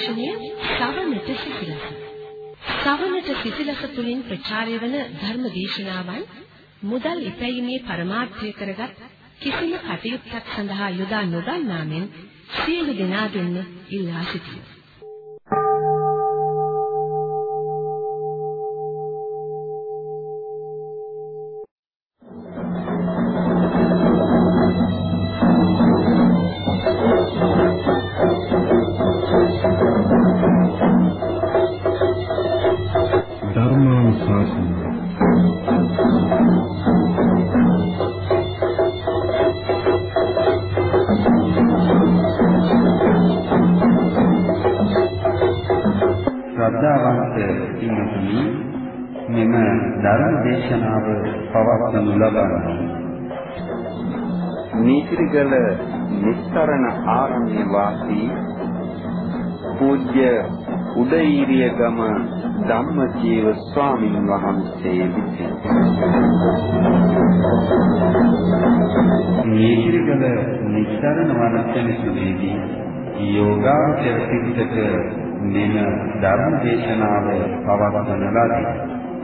බෞද්ධ විකාශනය සවනට සිසිලස. සවනට සිසිලස තුලින් ප්‍රචාරය වන ධර්ම දේශනාවන් මුදල් ඉපැයීමේ පරමාර්ථය කරගත් කිසිම කටයුත්තක් සඳහා යොදා නොගන්නා මෙන් සියලු දෙනා දෙන්න ඉල්ලා සිටිනවා. ලබනවා. නීතිගල නිස්තරණ ආරණ්‍ය වාසී පූජ්‍ය උදේීරිය ගම ධම්මජීව ස්වාමීන් වහන්සේ විසින් නීතිගල නිස්තරණ වනසෙනසුදීදී යෝගාචර පිටක මෙම ධර්ම දේශනාව පවත්වන ලදී.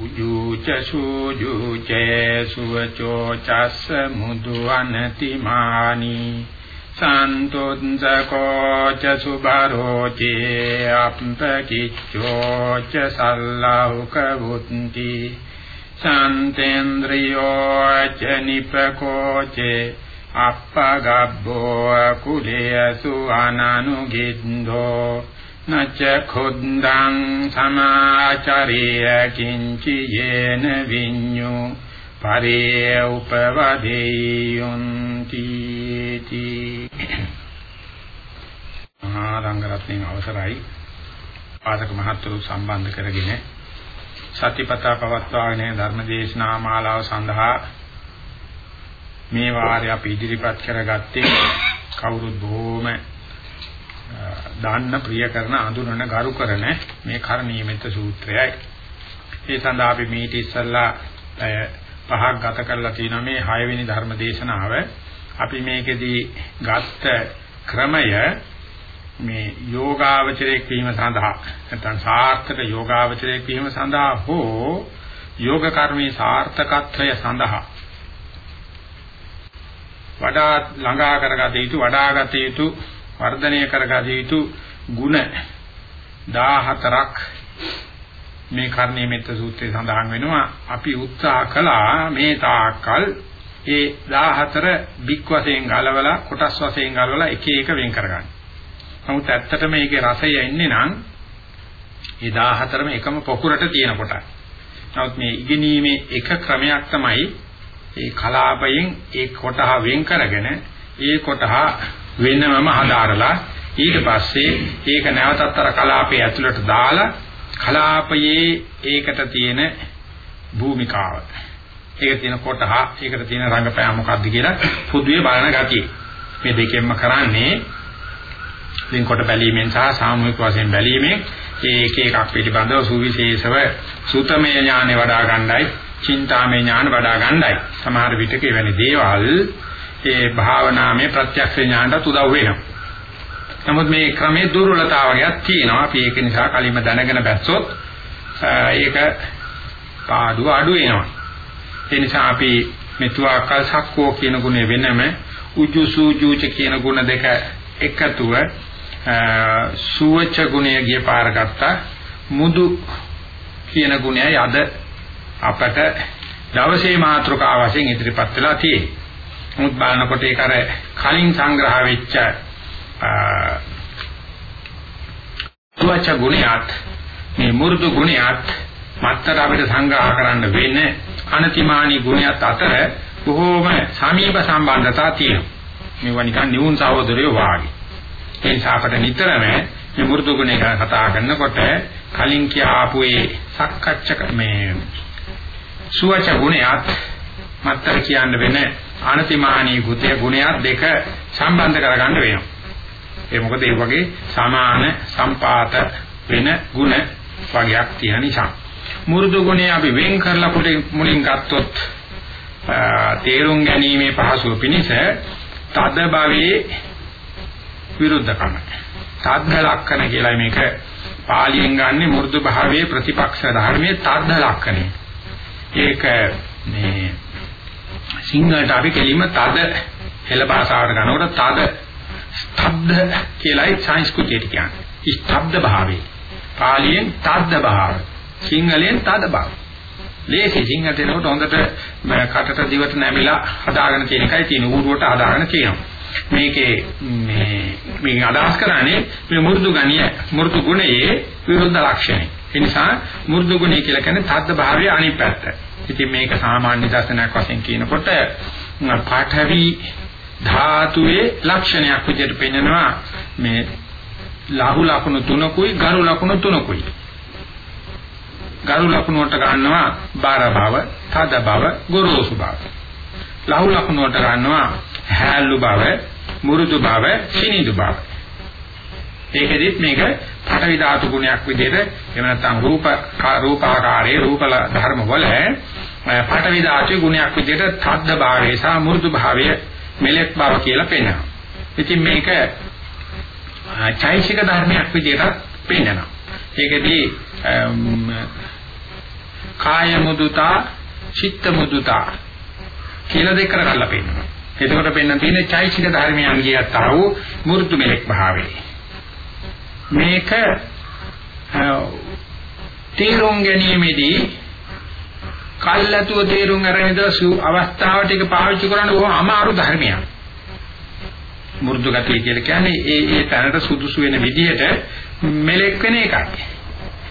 උජුච සුජුච සුවචෝ චස්ස මුදු අනතිමානි සන්තොන්සකෝ ච සුබරෝ චේ අප්පකිච්ඡෝ ච සල්ලාහුක වුත්ති සන්තේන්ද්‍රියෝ ච නිපකෝ චේ අප්පගබ්බෝ කුලේසු අනනුගින්දෝ නච ඛුද්දං සමාචරිය කිංචි යේන විඤ්ඤු පරේ උපවදේයුන්ති තී. මහා රංගරත්නයේ අවසරයි. පාදක මහත්තුරු සම්බන්ධ කරගෙන සතිපතා පවත්වාගෙන ධර්මදේශනා මාලාව සඳහා මේ වාරය අපි ඉදිරිපත් කරගත්තේ කවුරුත් බොහොම දාන්න ප්‍රිය කරන අඳුනන ගරු කරන මේ කර්ණීයමෙත සූත්‍රයයි. ඒ සඳහා අපි මේටි ඉස්සල්ලා පහක් ගත කරලා තියෙනවා මේ 6 වෙනි ධර්ම දේශනාව. අපි මේකෙදී ගත්ත ක්‍රමය මේ යෝගාවචරයේ වීම සඳහා නැත්නම් සාර්ථක යෝගාවචරයේ වීම සඳහා හෝ යෝග කර්මී සාර්ථකත්වය සඳහා වඩා ළඟා කරගත යුතු වඩාගත යුතු වර්ධනය කරගත යුතු ಗುಣ 14ක් මේ කර්ණීය මෙත්ත සූත්‍රයේ සඳහන් වෙනවා අපි උත්සාහ කළා මේ තාක්කල් ඒ 14 බික් වශයෙන් ගලවලා කොටස් වශයෙන් ගලවලා එක එක වෙන් කරගන්න. නමුත් ඇත්තටම මේකේ රසය එන්නේ නම් ඒ 14ම එකම පොකුරට තියෙන කොට. නමුත් මේ ඉගෙනීමේ එක ක්‍රමයක් තමයි ඒ කලාපයෙන් ඒ කොටහ වෙන් කරගෙන ඒ කොටහ වෙනමම හදාරලා ඊට පස්සේ ඒක නැවතත් අර කලාපයේ ඇතුළට දාලා කලාපයේ ඒකට තියෙන භූමිකාව. ඒක තියෙන කොටහ ඒකට තියෙන රංගපෑම මොකක්ද කියලා පොදුවේ බලන ගතිය. මේ දෙකෙන්ම කරන්නේ වෙන්කොට බැලීමෙන් සහ සාමූහික වශයෙන් බැලීමෙන් ඒ එක එකක් පිළිබඳව සුවිශේෂව සූතමය ඥානෙ වඩා ගන්නයි චින්තාමය ඥාන වඩා ගන්නයි සමහර විටක එවැනි දේවල් ඒ භාවනාමය ප්‍රත්‍යක්ෂ ඥානට උදව් වෙනවා. නමුත් මේ ක්‍රමයේ දුර්වලතාවයක් තියෙනවා. අපි ඒක නිසා කලින්ම දැනගෙන බැස්සොත් ඒක පාඩුව අඩු වෙනවා. ඒ නිසා අපි මෙතුආකල් සක්කෝ කියන ගුණය වෙනම උජුසුජුච කියන ගුණ දෙක එකතුව සුවච ගුණය ගිය පාර ගත්තා මුදු කියන ගුණයයි අද අපට දවසේ මාතෘකාව වශයෙන් ඉදිරිපත් වෙලා තියෙන්නේ. මුත් බලනකොට ඒක අර කලින් සංග්‍රහ වෙච්ච සුවච ගුණයත් මේ මුරුදු ගුණයත් මත්තර අපිට සංග්‍රහ කරන්න වෙන අනතිමානී ගුණයත් අතර බොහෝම සමීප සම්බන්ධතා තියෙනවා. මේවා නිකන් නිවුන් සහෝදරයෝ වාගේ. ඒ නිසා අපට නිතරම මේ මුරුදු ගුණය ගැන කතා කරනකොට කලින් කියාපු ඒ සක්කච්ඡක මේ සුවච ගුණයත් මත්තර කියන්න වෙන අනතිමානී ගුතය ගුණයත් දෙක සම්බන්ධ කරගන්න වෙනවා. ඒ මොකද ඒ වගේ සමාන සම්පාත වෙන ಗುಣ වගේක් තියෙන නිසා. මුරුදු ගුණය අපි වෙන් කරලා මුලින් ගත්තොත් තේරුම් ගැනීමේ පහසුව පිණිස තද භවයේ විරුද්ධකම. තද්ද ලක්ෂණ කියලා මේක පාලියෙන් ගන්නේ මෘදු භාවයේ ප්‍රතිපක්ෂ ධර්මයේ තද්ද ලක්ෂණය. ඒක මේ සිංහලට අපි කෙලින්ම තද හෙළ භාෂාවට ගන්නකොට තද ස්තබ්ද කියලායි සංස්කෘතියට කියන්නේ. ස්තබ්ද භාවයේ. පාලියෙන් තද්ද භාවය. සිංහලෙන් තද භාවය. ලේසි සිංහලට එනකොට හොඳට කටට දිවට නැමිලා හදාගෙන තියෙන එකයි තියෙන ඌරුවට හදාගෙන තියෙනවා. මේකේ මේ මේ අදහස් කරන්නේ මේ මෘදු ගණිය මෘදු ගුණයේ විරුද්ධ ලක්ෂණය. ඒ නිසා මෘදු ගුණය කියලා කියන්නේ තද්ද භාවයේ අනිත් පැත්ත. ඉතින් මේක සාමාන්‍ය දර්ශනයක් වශයෙන් කියනකොට පාඨවි ධාතුවේ ලක්ෂණයක් විදිහට පෙන්නනවා මේ ලහු ලකුණු තුනකුයි ගරු ලකුණු තුනකුයි. ගරු ලකුණු වලට ගන්නවා බාර භව, තද භව, ගොරෝසු භව. ලහු ලකුණු වලට ගන්නවා හැල්ලු භව, මුරුදු භව, සිනිඳු භව. ඒකෙදිත් මේක පඨවි ධාතු ගුණයක් විදිහට එහෙම නැත්නම් රූප රූපාකාරයේ රූප ධර්ම වල පඨවි ධාතු ගුණයක් විදිහට තද්ද භාවය සහ මුරුදු භාවය මෙලෙක් බව කියලා පෙන්වනවා. ඉතින් මේක චෛසික ධර්මයක් විදිහට පෙන්වනවා. ඒකදී කාය මුදුතා චිත්ත මුදුතා කියලා දෙක කරලා පෙන්නනවා. එතකොට පෙන්න තියෙන චෛසික ධර්මයන් කියත් ආවෝ මෘදු මෙලෙක් භාවයේ. මේක තේරුම් ගැනීමේදී කල්ැතුව තේරුම් අරගෙන දසු අවස්ථාවට ඒක පාවිච්චි කරන්න බොහොම අමාරු ධර්මයක්. මෘදු ගතිය කියලා කියන්නේ ඒ ඒ තැනට සුදුසු වෙන විදිහට මෙලෙක් වෙන එකයි.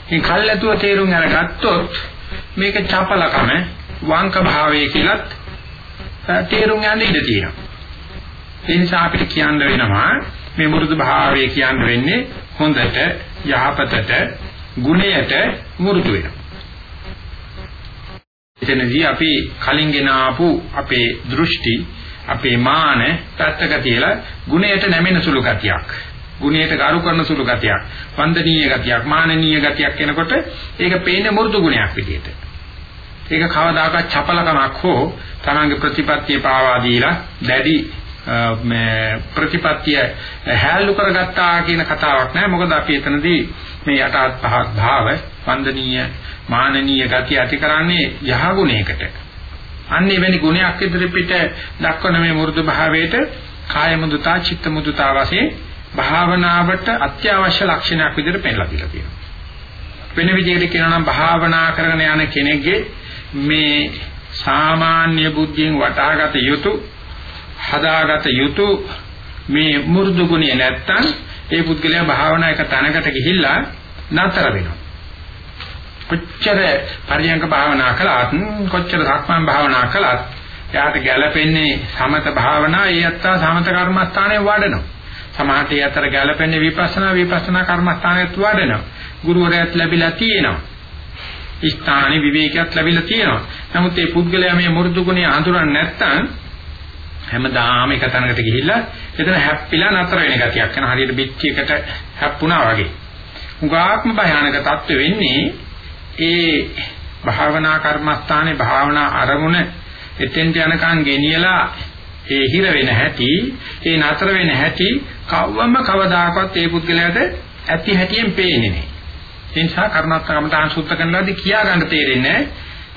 ඉතින් කල්ැතුව තේරුම් අරගත්තොත් මේක චපලකම වංක භාවය කියලත් තේරුම් ගන්න ඉඩ තියෙනවා. ඒ නිසා අපිට කියන්න වෙනවා මේ මෘදු භාවය කියන්න වෙන්නේ හොඳට යහපතට ගුණයට මෘදු වෙනවා. එතනදී අපි කලින් ගෙන ආපු අපේ දෘෂ්ටි අපේ මාන පැත්තක තියලා ගුණයට නැමෙන සුළු ගතියක්. ගුණයට ගරු කරන සුළු ගතියක්. වන්දනීය ගතියක් මානනීය ගතියක් එනකොට ඒක පේන්නේ මෘදු ගුණයක් විදිහට ඒක කවදාකවත් චපලකමක් හෝ තමන්ගේ ප්‍රතිපත්තිය පාවා දීලා දැඩි මේ ප්‍රතිපත්තිය හැල්ලු කරගත්තා කියන කතාවක් නෑ. මොකද අපි එතනදී මේ යටත් පහක් භාව වන්දනීය මානනීය ගතිය ඇති කරන්නේ යහගුණයකට. අන්නේ වෙනි ගුණයක් ඉදිරි පිට දක්වන මේ මෘදු භාවයට කාය මුදුතා චිත්ත මුදුතා වශයෙන් භාවනාවට අත්‍යවශ්‍ය ලක්ෂණයක් විදිහට පෙන්නලා දීලා තියෙනවා. වෙන විදිහකට කියනවා නම් භාවනා කරගෙන යන කෙනෙක්ගේ මේ සාමාන්‍ය බුද්ධියෙන් වටහාගත යුතු හදාගත යුතු මේ මු르දු ගුණය නැත්තම් ඒ පුද්ගලයා භාවනා එක තැනකට ගිහිල්ලා නතර වෙනවා. කොච්චර පරියංග භාවනා කළත් කොච්චර සක්මන් භාවනා කළත් එයාට ගැළපෙන්නේ සමත භාවනා ඒ අත්තා සමත කර්මස්ථානයේ වඩනවා. සමාහට ඒ අතර ගැළපෙන්නේ විපස්සනා විපස්සනා කර්මස්ථානයේත් වඩනවා. ගුරුවරයාත් ලැබිලා තියෙනවා. ස්ථානේ විවේකයක් ලැබිලා තියෙනවා. නමුත් මේ පුද්ගලයා මේ මෘදු ගුණය අඳුරන්නේ නැත්නම් හැමදාම එක තැනකට ගිහිල්ලා එතන හැප්පිලා නතර වෙන ගතියක් වෙන හරියට පිටි එකට හැප්පුණා වගේ. උගාත්ම භයානක තත්ත්වෙ වෙන්නේ ඒ භාවනා කර්මස්ථානේ භාවනා අරමුණ එතෙන්ට යනකන් ගෙනියලා ඒ හිර වෙන හැටි ඒ නතර වෙන හැටි කවවම කවදාකවත් ඒ පුද්ගලයාට ඇති හැටියෙන් පේන්නේ නැහැ. ඒ නිසා කර්ණාත්මකම තාන් සුත්ත කරනවාදී කියා ගන්න තේරෙන්නේ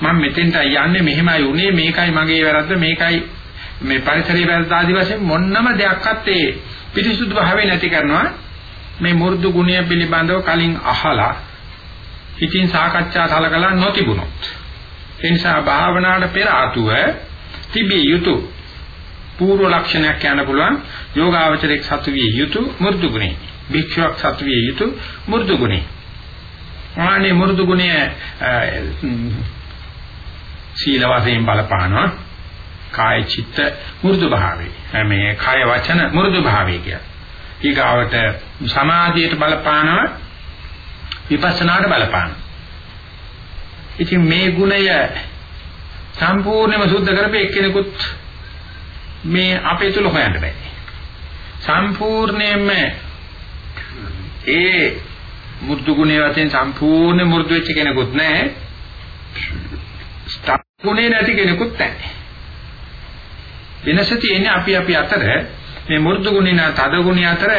මම මෙතෙන්ට යන්නේ මෙහෙමයි උනේ මේකයි මගේ වැරද්ද මේකයි මේ පරිසරය වැළඳ ආදි වශයෙන් මොන්නම දෙයක්වත් ඒ පිරිසුදු භාවය නැති කරනවා. මේ මුරුදු ගුණය පිළිබඳව කලින් අහලා ඉතින් සාකච්ඡා කළකලා නොතිබුණොත්. ඒ නිසා භාවනාවට පෙර ආතුව තිබිය යුතු පූර්ව ලක්ෂණයක් කියන්න පුළුවන්. යෝගාවචරයක් සතු විය යුතු මුරුදු ගුණය භික්ෂුවක් සතු විය යුතු මුරුදු ගුණය ආනේ මුරුදු ගුණය සීල වශයෙන් බලපානවා. කාය චිත්ත මු르දු භාවය මේ කාය වචන මු르දු භාවය කිය. ඊගාවට සමාධියට බලපානවා විපස්සනාට බලපානවා. ඉතින් මේ ගුණය සම්පූර්ණයෙන්ම සුද්ධ කරපේ එක්කෙනෙකුත් මේ අපේ තුල හොයන්න බෑ. සම්පූර්ණයෙන්ම ඒ මුර්ධු ගුණේ වශයෙන් සම්පූර්ණ මුර්ධු වෙච්ච කෙනෙකුත් නැහැ. ස්ථා ගුණේ නැති කෙනෙකුත් නැහැ. වෙනස තියෙන්නේ අපි අපි අතර මේ මෘදු ගුණිනා තද ගුණිය අතර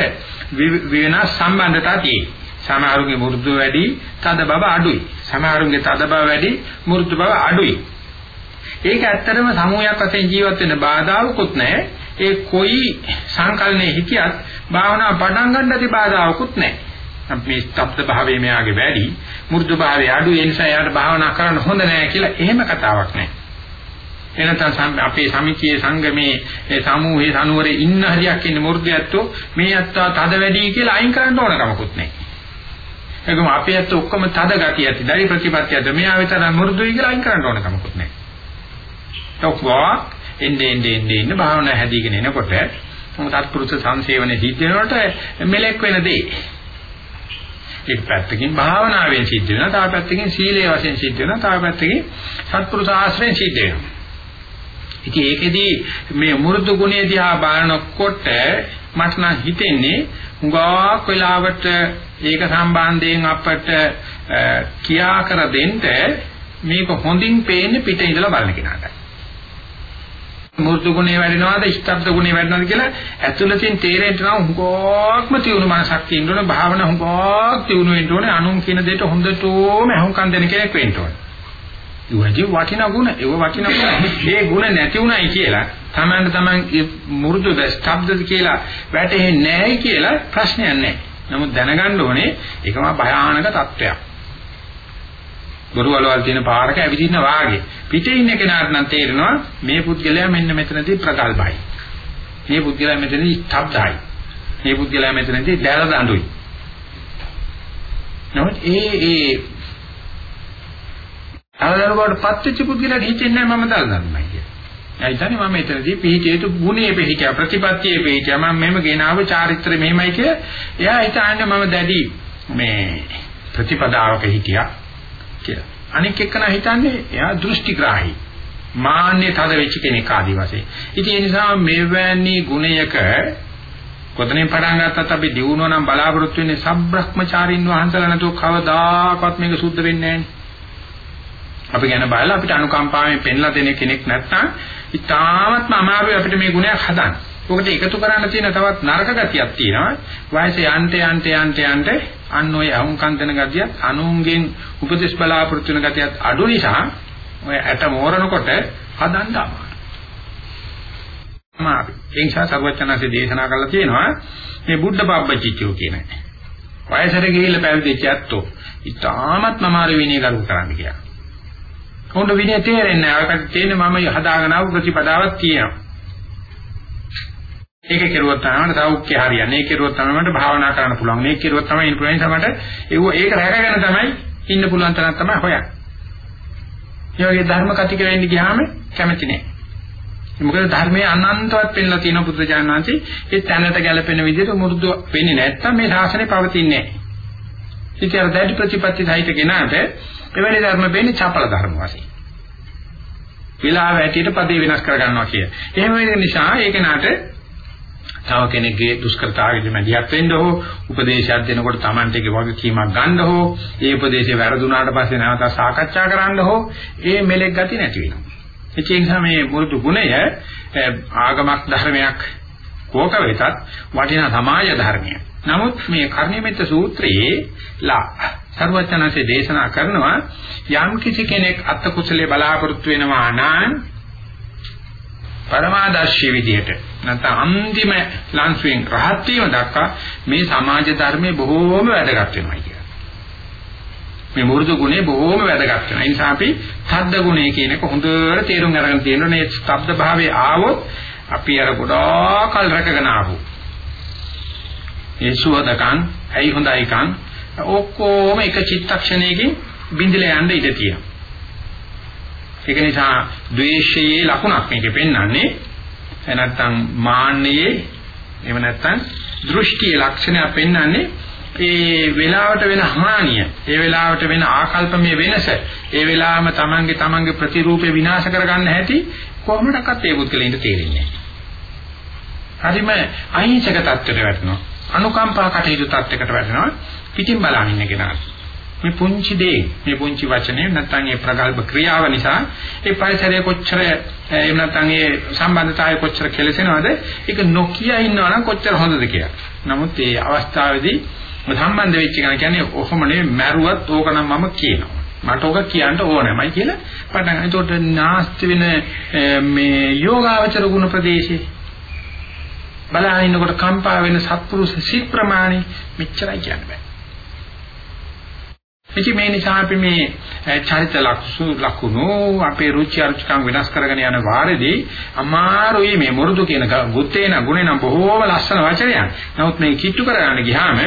වෙනස් සම්බන්ධතා තියෙයි. සමහරුගේ මෘදු වැඩි, තද බව අඩුයි. සමහරුගේ තද බව වැඩි, මෘදු බව අඩුයි. ඒක ඇත්තටම සමූහයක් වශයෙන් ජීවත් වෙන්න බාධාවකුත් නැහැ. ඒ කොයි සංකල්පයේ හිටියත් භාවනාව පටන් ගන්නදී බාධාවකුත් නැහැ. මේ ස්තබ්ද භාවයේ මෙයාගේ වැඩි, මෘදු භාවයේ අඩු, ඒ නිසා එයාට භාවනා කරන්න හොඳ නැහැ කියලා එහෙම කතාවක් නැහැ. එනතන අපේ සමිතියේ සංගමේ ඒ සමූහයේ සනුවරේ ඉන්න හරියක් ඉන්නේ මු르දයත්ෝ මේ අත්තා තද වැඩි කියලා අයින් කරන්න ඕන කමකුත් නැහැ. ඒකම අපේ ඇත්ත ඔක්කොම තද ගතිය ඇති. දරි ප්‍රතිපත්තියද මෙයා විතර මු르දුයි කියලා අයින් කරන්න ඕන කමකුත් නැහැ. ඔක්වා එන්නේ එන්නේ එන්නේ ඉන්න භාවනා හැදීගෙන එනකොට සත්පුරුෂ සංසේවනේ සිද්ධ වෙනකොට මෙලෙක් වෙන දේ. එක පැත්තකින් භාවනාවෙන් සිද්ධ වෙනවා, තව පැත්තකින් සීලයේ වශයෙන් සිද්ධ වෙනවා, තව පැත්තකින් සත්පුරුෂ ආශ්‍රයෙන් සිද්ධ වෙනවා. ඉතින් ඒකෙදී මේ මුරුදු ගුණය දිහා බලනකොට මට නම් හිතෙන්නේ හුඟක් වෙලාවට ඒක සම්බන්ධයෙන් අපට කියා කර දෙන්න මේක හොඳින් පේන්නේ පිට ඉඳලා බලන කෙනාට. මූර්ත ගුණේ වැඩෙනවද ස්ථබ්ද ගුණේ වැඩෙනවද කියලා ඇතුළතින් තේරෙන්න නම් හුඟක්ම තියුණු මනසක් තියෙන්න ඕනේ භාවනා හුඟක් තියුණු වෙන්න ඕනේ අනුන් කියන දෙයට හොඳටම අහුම්කම් දෙන කෙනෙක් වෙන්න ඕනේ. ඊවැදී වටිනා ගුණ ඒව වටිනා ගුණ මේ ගුණ නැති උනායි කියලා තමන්න තමන් මුරුදු ස්ථබ්දද කියලා වැටෙන්නේ නැහැ කියලා ප්‍රශ්නයක් නැහැ. නමුත් දැනගන්න ඕනේ ඒකම භයානක තත්වයක්. ගොරුවලවල් තියෙන පාරක ඇවිදින්න වාගේ. පිටේ ඉන්න කෙනාට නම් තේරෙනවා මේ පුද්ගලයා මෙන්න මෙතනදී ප්‍රගල්භයි. මේ පුද්ගලයා මෙතනදී ස්ථබ්දයි. මේ පුද්ගලයා මෙතනදී දැල දඬුයි. නමුත් ඒ ඒ අලදරුවට පත්‍ච්ච පුද්ගලයාට හිතෙන්නේ නැහැ මම දල් දන්නයි කියලා. එයා හිතන්නේ මම එතනදී පිහිටියේතු ගුණයේ පිහිටියා ප්‍රතිපත්තියේ පිහිටියා මම මෙහෙම ගෙනාව චාරිත්‍රය මෙහෙමයි කියලා. එයා හිතන්නේ මම දැඩි මේ ප්‍රතිපදාවක හිටියා කියලා. අනික එක්කන හිතන්නේ එයා දෘෂ්ටිග්‍රාහී. මාන්නේ තද වෙච්ච කෙනෙක් ආදි වශයෙන්. ඉතින් ඒ නිසා මෙවැනි ගුණයක කොතනින් පටන් ගත්තත් අපි දිනුවා නම් බලාපොරොත්තු වෙන්නේ සබ්‍රහ්මචාරින් වහන්සලා නැතුව කවදාකවත් මේක සුද්ධ වෙන්නේ නැහැ. අපි ගැන බලලා අපිට අනුකම්පාවෙන් පෙන්ලා දෙන කෙනෙක් නැත්නම් ඉතාමත්ම අමාරුයි අපිට මේ ගුණයක් හදන්න. ඔකට එකතු කරන්න තියෙන තවත් නරක ගතියක් තියෙනවා. වයස යන්ට යන්ට යන්ට යන්ට අන්න ඔය අහුම්කම් දෙන ගතියත් අනුන්ගෙන් උපදෙස් බලාපොරොත්තු වෙන ගතියත් අඩු නිසා ඔය ඇට මෝරනකොට හදන්න අමාරුයි. අමාරුයි. ඒ නිසා සර්වචනසේ දේශනා කළා තියෙනවා මේ බුද්ධ බබ්බචිච්චෝ කියන වයසට ගිහිල්ලා පැවිදිච්ච ඇත්තෝ ඉතාමත්ම අමාරු විනය කරු කරන්න කියලා. උන්ට විනය තේරෙන්නේ නැහැ. අරකට තේන්නේ මම හදාගෙන ආපු ප්‍රතිපදාවක් තියෙනවා. ඒක කෙරුවොත් තමයි සෞඛ්‍ය හරියන්නේ. ඒක කෙරුවොත් තමයි මට භාවනා කරන්න පුළුවන්. මේක කෙරුවොත් තමයි ඉන්ෆ්ලුවෙන්ස මට ඒව ඒක රැකගෙන තමයි ඉන්න පුළුවන් තරම් තමයි හොයන්නේ. ඒ වගේ ධර්ම කතික වෙන්න ගියාම කැමති නෑ. මොකද ධර්මයේ අනන්තවත් පෙන්ලා තියෙන බුදුරජාණන් වහන්සේ ඒ තැනට ගැලපෙන විදිහට මුරුදු වෙන්නේ නැත්තම් මේ ශාසනය පවතින්නේ නෑ. ඉතින් අර දැඩි ප්‍රතිපත්ති සහිත කෙනාට එවැනි ධර්ම වෙන්නේ චපල ධර්ම වශයෙන්. විලාව ඇටියට පදේ වෙනස් කර ගන්නවා කිය. එහෙම වෙන නිසා ඒක නාට තව කෙනෙක්ගේ දුෂ්කරතාවෙදි මැදිහත් වෙන්න හෝ උපදේශයක් දෙනකොට Tamante ගේ වගකීමක් ගන්න හෝ ඒ උපදේශය වැරදුනාට පස්සේ නැවත සාකච්ඡා කරන්න හෝ ඒ මෙලෙක් ගති නැති වෙනවා. ඒ නිසා මේ මුරුදු ගුණය ආගමක් ධර්මයක් කෝක වෙතත් වටිනා සමාජ ධර්මයක්. නමුත් මේ කර්ණිමෙත්ත සූත්‍රයේ ලා සර්වඥාන්සේ දේශනා කරනවා යම් කිසි කෙනෙක් අත්කුසලයේ බලාපොරොත්තු වෙනවා නම් පරමාදර්ශී විදියට නැත්නම් අන්තිම ලංසුවෙන් රහත් වීම දක්වා මේ සමාජ ධර්මයේ බොහෝම වැදගත් වෙනවා කියන්නේ. මේ මෘදු ගුණේ බොහෝම වැදගත් වෙනවා. ඒ නිසා අපි සද්ද ගුණය කියන එක හොඳට තේරුම් අරගෙන තියෙනවා. මේ ශබ්ද භාවයේ ආවොත් අපි අර ගොඩාක් කල් රැකගෙන ආවු. ඒ සුවදකන්, ඇයි හොඳයිකන් ඔක්කොම එක චිත්තක්ෂණයකින් බින්දලා යන්න ඉඩ තියෙනවා. ඒක නිසා ද්වේෂයේ ලකුණක් මේකේ පෙන්වන්නේ නැත්නම් මාන්නයේ එහෙම නැත්නම් දෘෂ්ටියේ ලක්ෂණය පෙන්වන්නේ ඒ වෙලාවට වෙන හානිය, ඒ වෙලාවට වෙන ආකල්පමය වෙනස, ඒ වෙලාවම තමන්ගේ තමන්ගේ ප්‍රතිරූපේ විනාශ කරගන්න හැටි කොහොමඩක්වත් ඒ පුද්ගලයින්ට තේරෙන්නේ නැහැ. හරිම අහිංසක තත්ත්වයට වැටෙනවා. අනුකම්පා කටයුතු තත්ත්වයකට වැටෙනවා. පිටින් බලන් ඉන්න කෙනාට. මේ පුංචි දේ මේ පුංචි වචනේ නැත්නම් මේ ප්‍රගල්භ ක්‍රියාව නිසා ඒ පරිසරය කොච්චර එහෙම නැත්නම් ඒ සම්බන්ධතාවය කොච්චර කෙලසෙනවද ඒක නොකිය ඉන්නවා නම් කොච්චර හොඳද කියලා. නමුත් මේ අවස්ථාවේදී සම්බන්ධ වෙච්ච කෙනා කියන්නේ ඔහොම නෙවෙයි මැරුවත් ඕක නම් මම කියනවා. මට ඕක කියන්න ඕනෑමයි කියලා පටන් ගන්න. ඒකට නාස්ති වෙන මේ යෝගාවචර ගුණ ප්‍රදේශේ බලහින් ඉන්නකොට කම්පා වෙන සත්පුරුෂ සිත් ප්‍රමාණි මෙච්චරයි කියන්න බෑ. ඉතින් මේ නිසා අපි මේ චරිත ලක්ෂු ලකුණු අපේ රුචි අරුචිකම් වෙනස් කරගෙන යන වාරෙදී අමාරුයි මේ මුරුදු කියන ගුත්තේන ගුණේ නම් බොහෝම ලස්සන වචනයක්. නමුත් මේ කිට්ටු කරගන්න ගියාම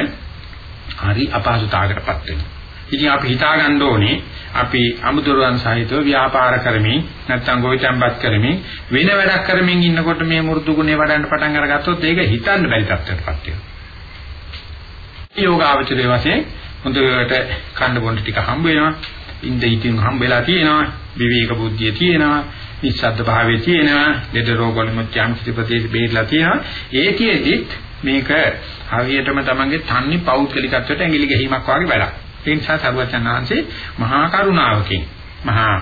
හරි අපහසුතාවකටපත් වෙනවා. ඉතින් අපි හිතා ගන්න ඕනේ අපි අමුදුරන් සහිතව ව්‍යාපාර කරමින් නැත්නම් ගොවිතැන්පත් කරමින් වෙන වැඩක් කරමින් ඉන්නකොට මේ මුරුදු ගුණේ වඩන්න පටන් අරගත්තොත් ඒක හිතන්න බැරි තත්ත්වයකටපත් වෙනවා. යෝගාවචරයේ වශයෙන් හොඳට කන්න බොන්න ටික හම්බ වෙනවා. ඉන්ද ඉතින් හම්බ වෙලා තියෙනවා. විවේක බුද්ධිය තියෙනවා. නිස්සද්ද භාවයේ තියෙනවා. ලෙඩ රෝග වලින් ත්‍යාංශිත ප්‍රදේශ බේරලා තියෙනවා. ඒකෙදිත් මේක හරියටම තමන්ගේ තන්නේ පෞද්ගලිකත්වයට ඇඟිලි ගැහිමක් වගේ වැඩක්. ඒ නිසා සරුවචනාංශේ මහා කරුණාවකින් මහා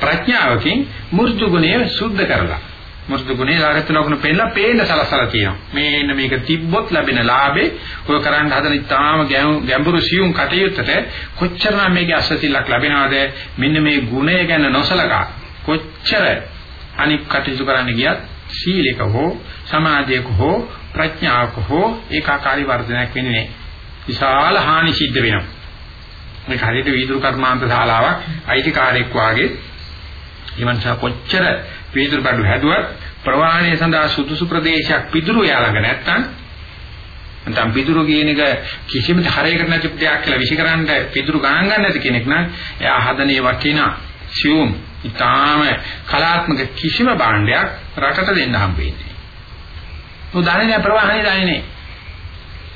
ප්‍රඥාවකින් මෘදු ගුණය සුද්ධ කරලා මෘදු ගුණේ ලාගත ලකුණු පෙන්නලා පේන්න සලසලා තියෙනවා. මේන්න මේක තිබ්බොත් ලැබෙන ලාභේ ඔය කරන්න හදන ඉතාම ගැඹුරු සියුම් කටයුත්තට කොච්චරනම් මේකේ අස්සසිලක් ලැබෙනවද? මෙන්න මේ ගුණය ගැන නොසලකා කොච්චර අනික් කටයුතු කරන්න ගියත් සීලයක හෝ සමාධියක හෝ ප්‍රඥාවක හෝ ඒකාකාරී වර්ධනයක් වෙන්නේ නැහැ. විශාල හානි සිද්ධ වෙනවා. මේක හරියට වීදුරු කර්මාන්ත ශාලාවක් අයිතිකාරයෙක් වාගේ ඊමණ්චා කොච්චර වීදුරු බඩු හැදුවත් ප්‍රවාහණය සඳහා සුදුසු ප්‍රදේශයක් පිදුරු යාළඟ නැත්තම් නැත්නම් පිදුරු කියන එක කිසිම හරයකට නැති දෙයක් කියලා විශ්ිකරන්න පිදුරු ගණන් ගන්න නැති කෙනෙක් නම් එයා හදනේ වටිනා සියුම් ඊටාම කලාත්මක කිසිම භාණ්ඩයක් රටට දෙන්න හම්බෙන්නේ. උදාහරණයක් ප්‍රවාහණය දන්නේ නැහැ.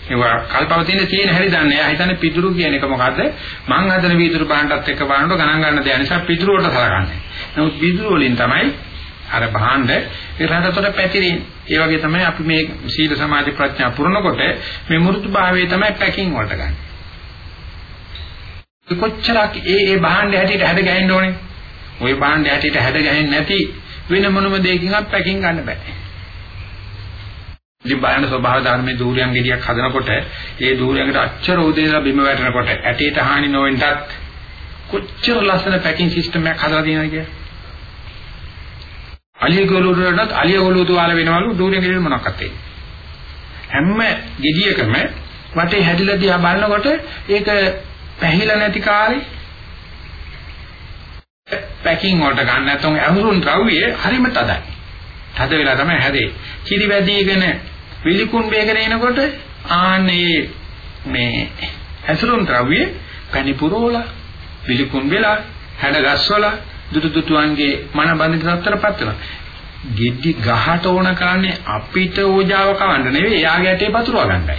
ඒවා කල්පවතින තියෙන හැටි දන්නේ. එයා හිතන්නේ පිටුරු කියන එක මොකද්ද? මං හදන පිටුරු බාණ්ඩත් එක්ක බලනකොට ගණන් ගන්න දෙයක් නිසා පිටුරු වලට සලකන්නේ. නමුත් පිටුරු වලින් තමයි අර භාණ්ඩ ඒ රටතොට පැතිරෙන්නේ. ඒ වගේ තමයි අපි මේ සීල සමාධි ප්‍රඥා පුරනකොට මේ මෘතු භාවයේ තමයි පැකින් වලට ගන්න. කොච්චරක් ඒ ඒ භාණ්ඩ හැටියට හැද ගහන්න ඕනේ. ওই භාණ්ඩ හැටියට හැද ගහන්නේ නැති වෙන මොනම දෙයකින්වත් පැකින් ගන්න බෑ. ඉතින් බලන්න ස්වභාව ධර්මයේ දූරයන් ගෙඩියක් හදනකොට ඒ දූරයන්කට අච්චර උදේලා බිම වැටෙනකොට ඇටේට හානි නොවෙන්නත් කොච්චර ලස්සන පැකින් සිස්ටම් එකක් හදලා තියෙනවද කියලා. අලිය ගොළුරටත් අලිය ගොළුව තුවාල වෙනවලු දූරයන් ගෙඩිය මොනක්වත් වෙන්නේ. හැම ගෙඩියකම වටේ හැදිලා දිහා බලනකොට ඒක පැහිලා නැති කාලේ පැකින් වලට ගන්න නැත්නම් අහුරුන් ද්‍රව්‍ය හරිම තදයි. තද වෙලා තමයි හැදේ. කිරි වැදීගෙන විලිකුන් වේගෙන එනකොට ආනේ මේ ඇසුරුම් ද්‍රව්‍ය පැණි පුරවලා විලිකුන් වෙලා හැඩ ගස්වලා දුටු දුටුවන්ගේ මන බඳින තත්තරපත් වෙනවා. ගෙඩි ගහට ඕන කරන්නේ අපිට ඕජාව කවන්න නෙවෙයි එයාගේ ඇටේ පතුරව ගන්නයි.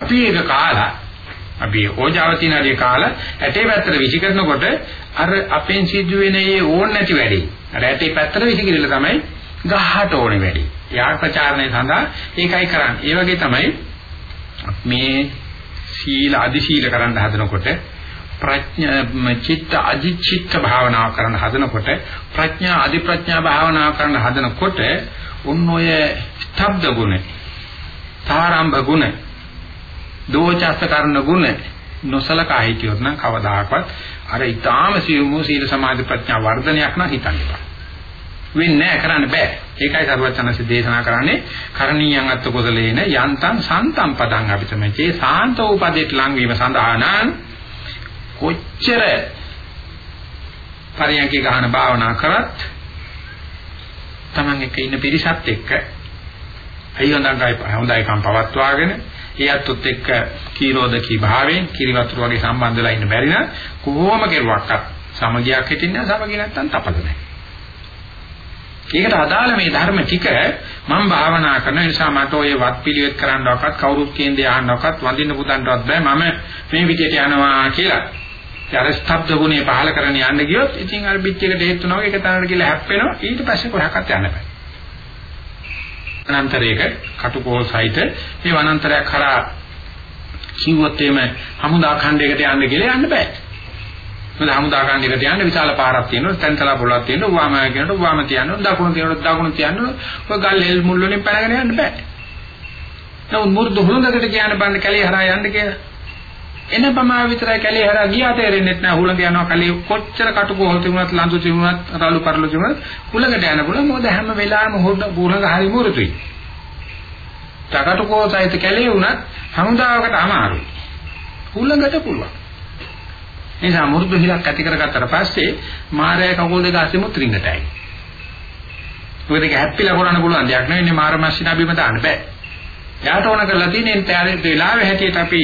අපි ඒක කාලා අපි ඕජාව තියන දේ කාලා ඇටේ පැත්තට විසි කරනකොට අර අපෙන් සිද්ධ වෙන ඒ ඕන් නැති වැඩේ. අර ඇටේ පැත්තට විසි කිරලා තමයි ගහට ඕනේ වැඩි. යාග ප්‍රචාරණය සඳහා ඒකයි කරන්නේ. ඒ වගේ තමයි මේ සීල අදි සීල කරන්න හදනකොට ප්‍රඥා චිත්ත අදි චිත්ත භාවනාව කරන්න හදනකොට ප්‍රඥා අදි ප්‍රඥා භාවනාව කරන්න හදනකොට උන් ඔය ස්තබ්ද ගුණ, තාරම්භ ගුණ, දෝචස්ස කරන ගුණ නොසලකා හිටියොත් නම් කවදාකවත් අර ඊටාම සියුම් සීල සමාධි ප්‍රඥා වර්ධනයක් නම් හිතන්නේ වෙන්නේ නැහැ කරන්න බෑ. ඒකයි සරුවචනසේ දේශනා කරන්නේ කරණීයන් අත්ත කුසලේන යන්තම් සන්තම් පදං අපිටමචේ සාන්තෝ උපදේට ලං වීම සඳහා නම් කොච්චර පරියන්කේ ගහන භාවනා කරත් Taman එක ඉන්න පිරිසත් එක්ක ඇයි හොඳයි හොඳයි කම් පවත්වාගෙන එයත්ත් එක්ක කීරෝධකී භාවයෙන් කිරිවතුර වගේ සම්බන්ධ වෙලා ඉන්න බැරි නම් කොහොම කෙරුවක්වත් සමගියක් හිටින්න සමගිය නැත්තම් තපද නැහැ. ඒකට අදාළ මේ ධර්ම ටික මම භාවනා කරන නිසා මට ඔය වත් පිළිවෙත් කරන්නවක්වත් කවුරුත් කියන්නේ අහන්නවක්වත් වඳින්න පුතන්නවත් බෑ මම මේ විදියට යනවා කියලා. ඊට ස්ථබ්ද ගුණේ පහල කරගෙන යන්න ගියොත් ඉතින් අර පිටියකට හේතු වෙනවා ඒක තනකට කියලා හැප්පෙනවා ඊට පස්සේ කොහකට යන්න බෑ. වනාන්තරයක කටුකෝසයිත මේ වනාන්තරයක් කරා කිව්වොත් එimhe හමුදා ඛණ්ඩයකට යන්න කියලා යන්න බෑ. මොකද හමුදා ඛණ්ඩයකට යන්න විශාල පාරක් තියෙනවා, තැන්තලා පොළොක් තියෙනවා, වම කියනකොට වම තියනවා, දකුණු කියනකොට දකුණු තියනවා. ඔය ගල් හෙල් මුල් වලින් පැනගෙන යන්න බෑ. නමුත් මුරුදු හුලඟකට කියන බන්න කැලේ හරහා යන්න කියලා. එන ප්‍රමාව විතරයි කැලේ හරහා ගියා තේරෙන්නේ නැහැ. හුලඟ යනවා කැලේ කොච්චර කටුකෝල් තිබුණත්, ලඳු තිබුණත්, රළු පරළු තිබුණත් හුලඟට යන්න පුළුවන්. මොකද හැම වෙලාවෙම හුලඟ හරි මුරුතුයි. තකටුකෝසයිත කැලේ වුණත් හමුදාවකට අමාරුයි. හුලඟට පුළුවන්. නිසා මුරුදු හිලක් ඇති කරගත්තට පස්සේ මාරය කකුල් දෙක අසෙමුත් රින්ගටයි. මොකද ඒක හැප්පිලා කරන්න පුළුවන් දෙයක් නෙවෙයි මාර මැෂින බිම දාන්න බෑ. යාට ඕන කරලා තියෙන්නේ තෑරේ වෙලාවෙ හැටියට අපි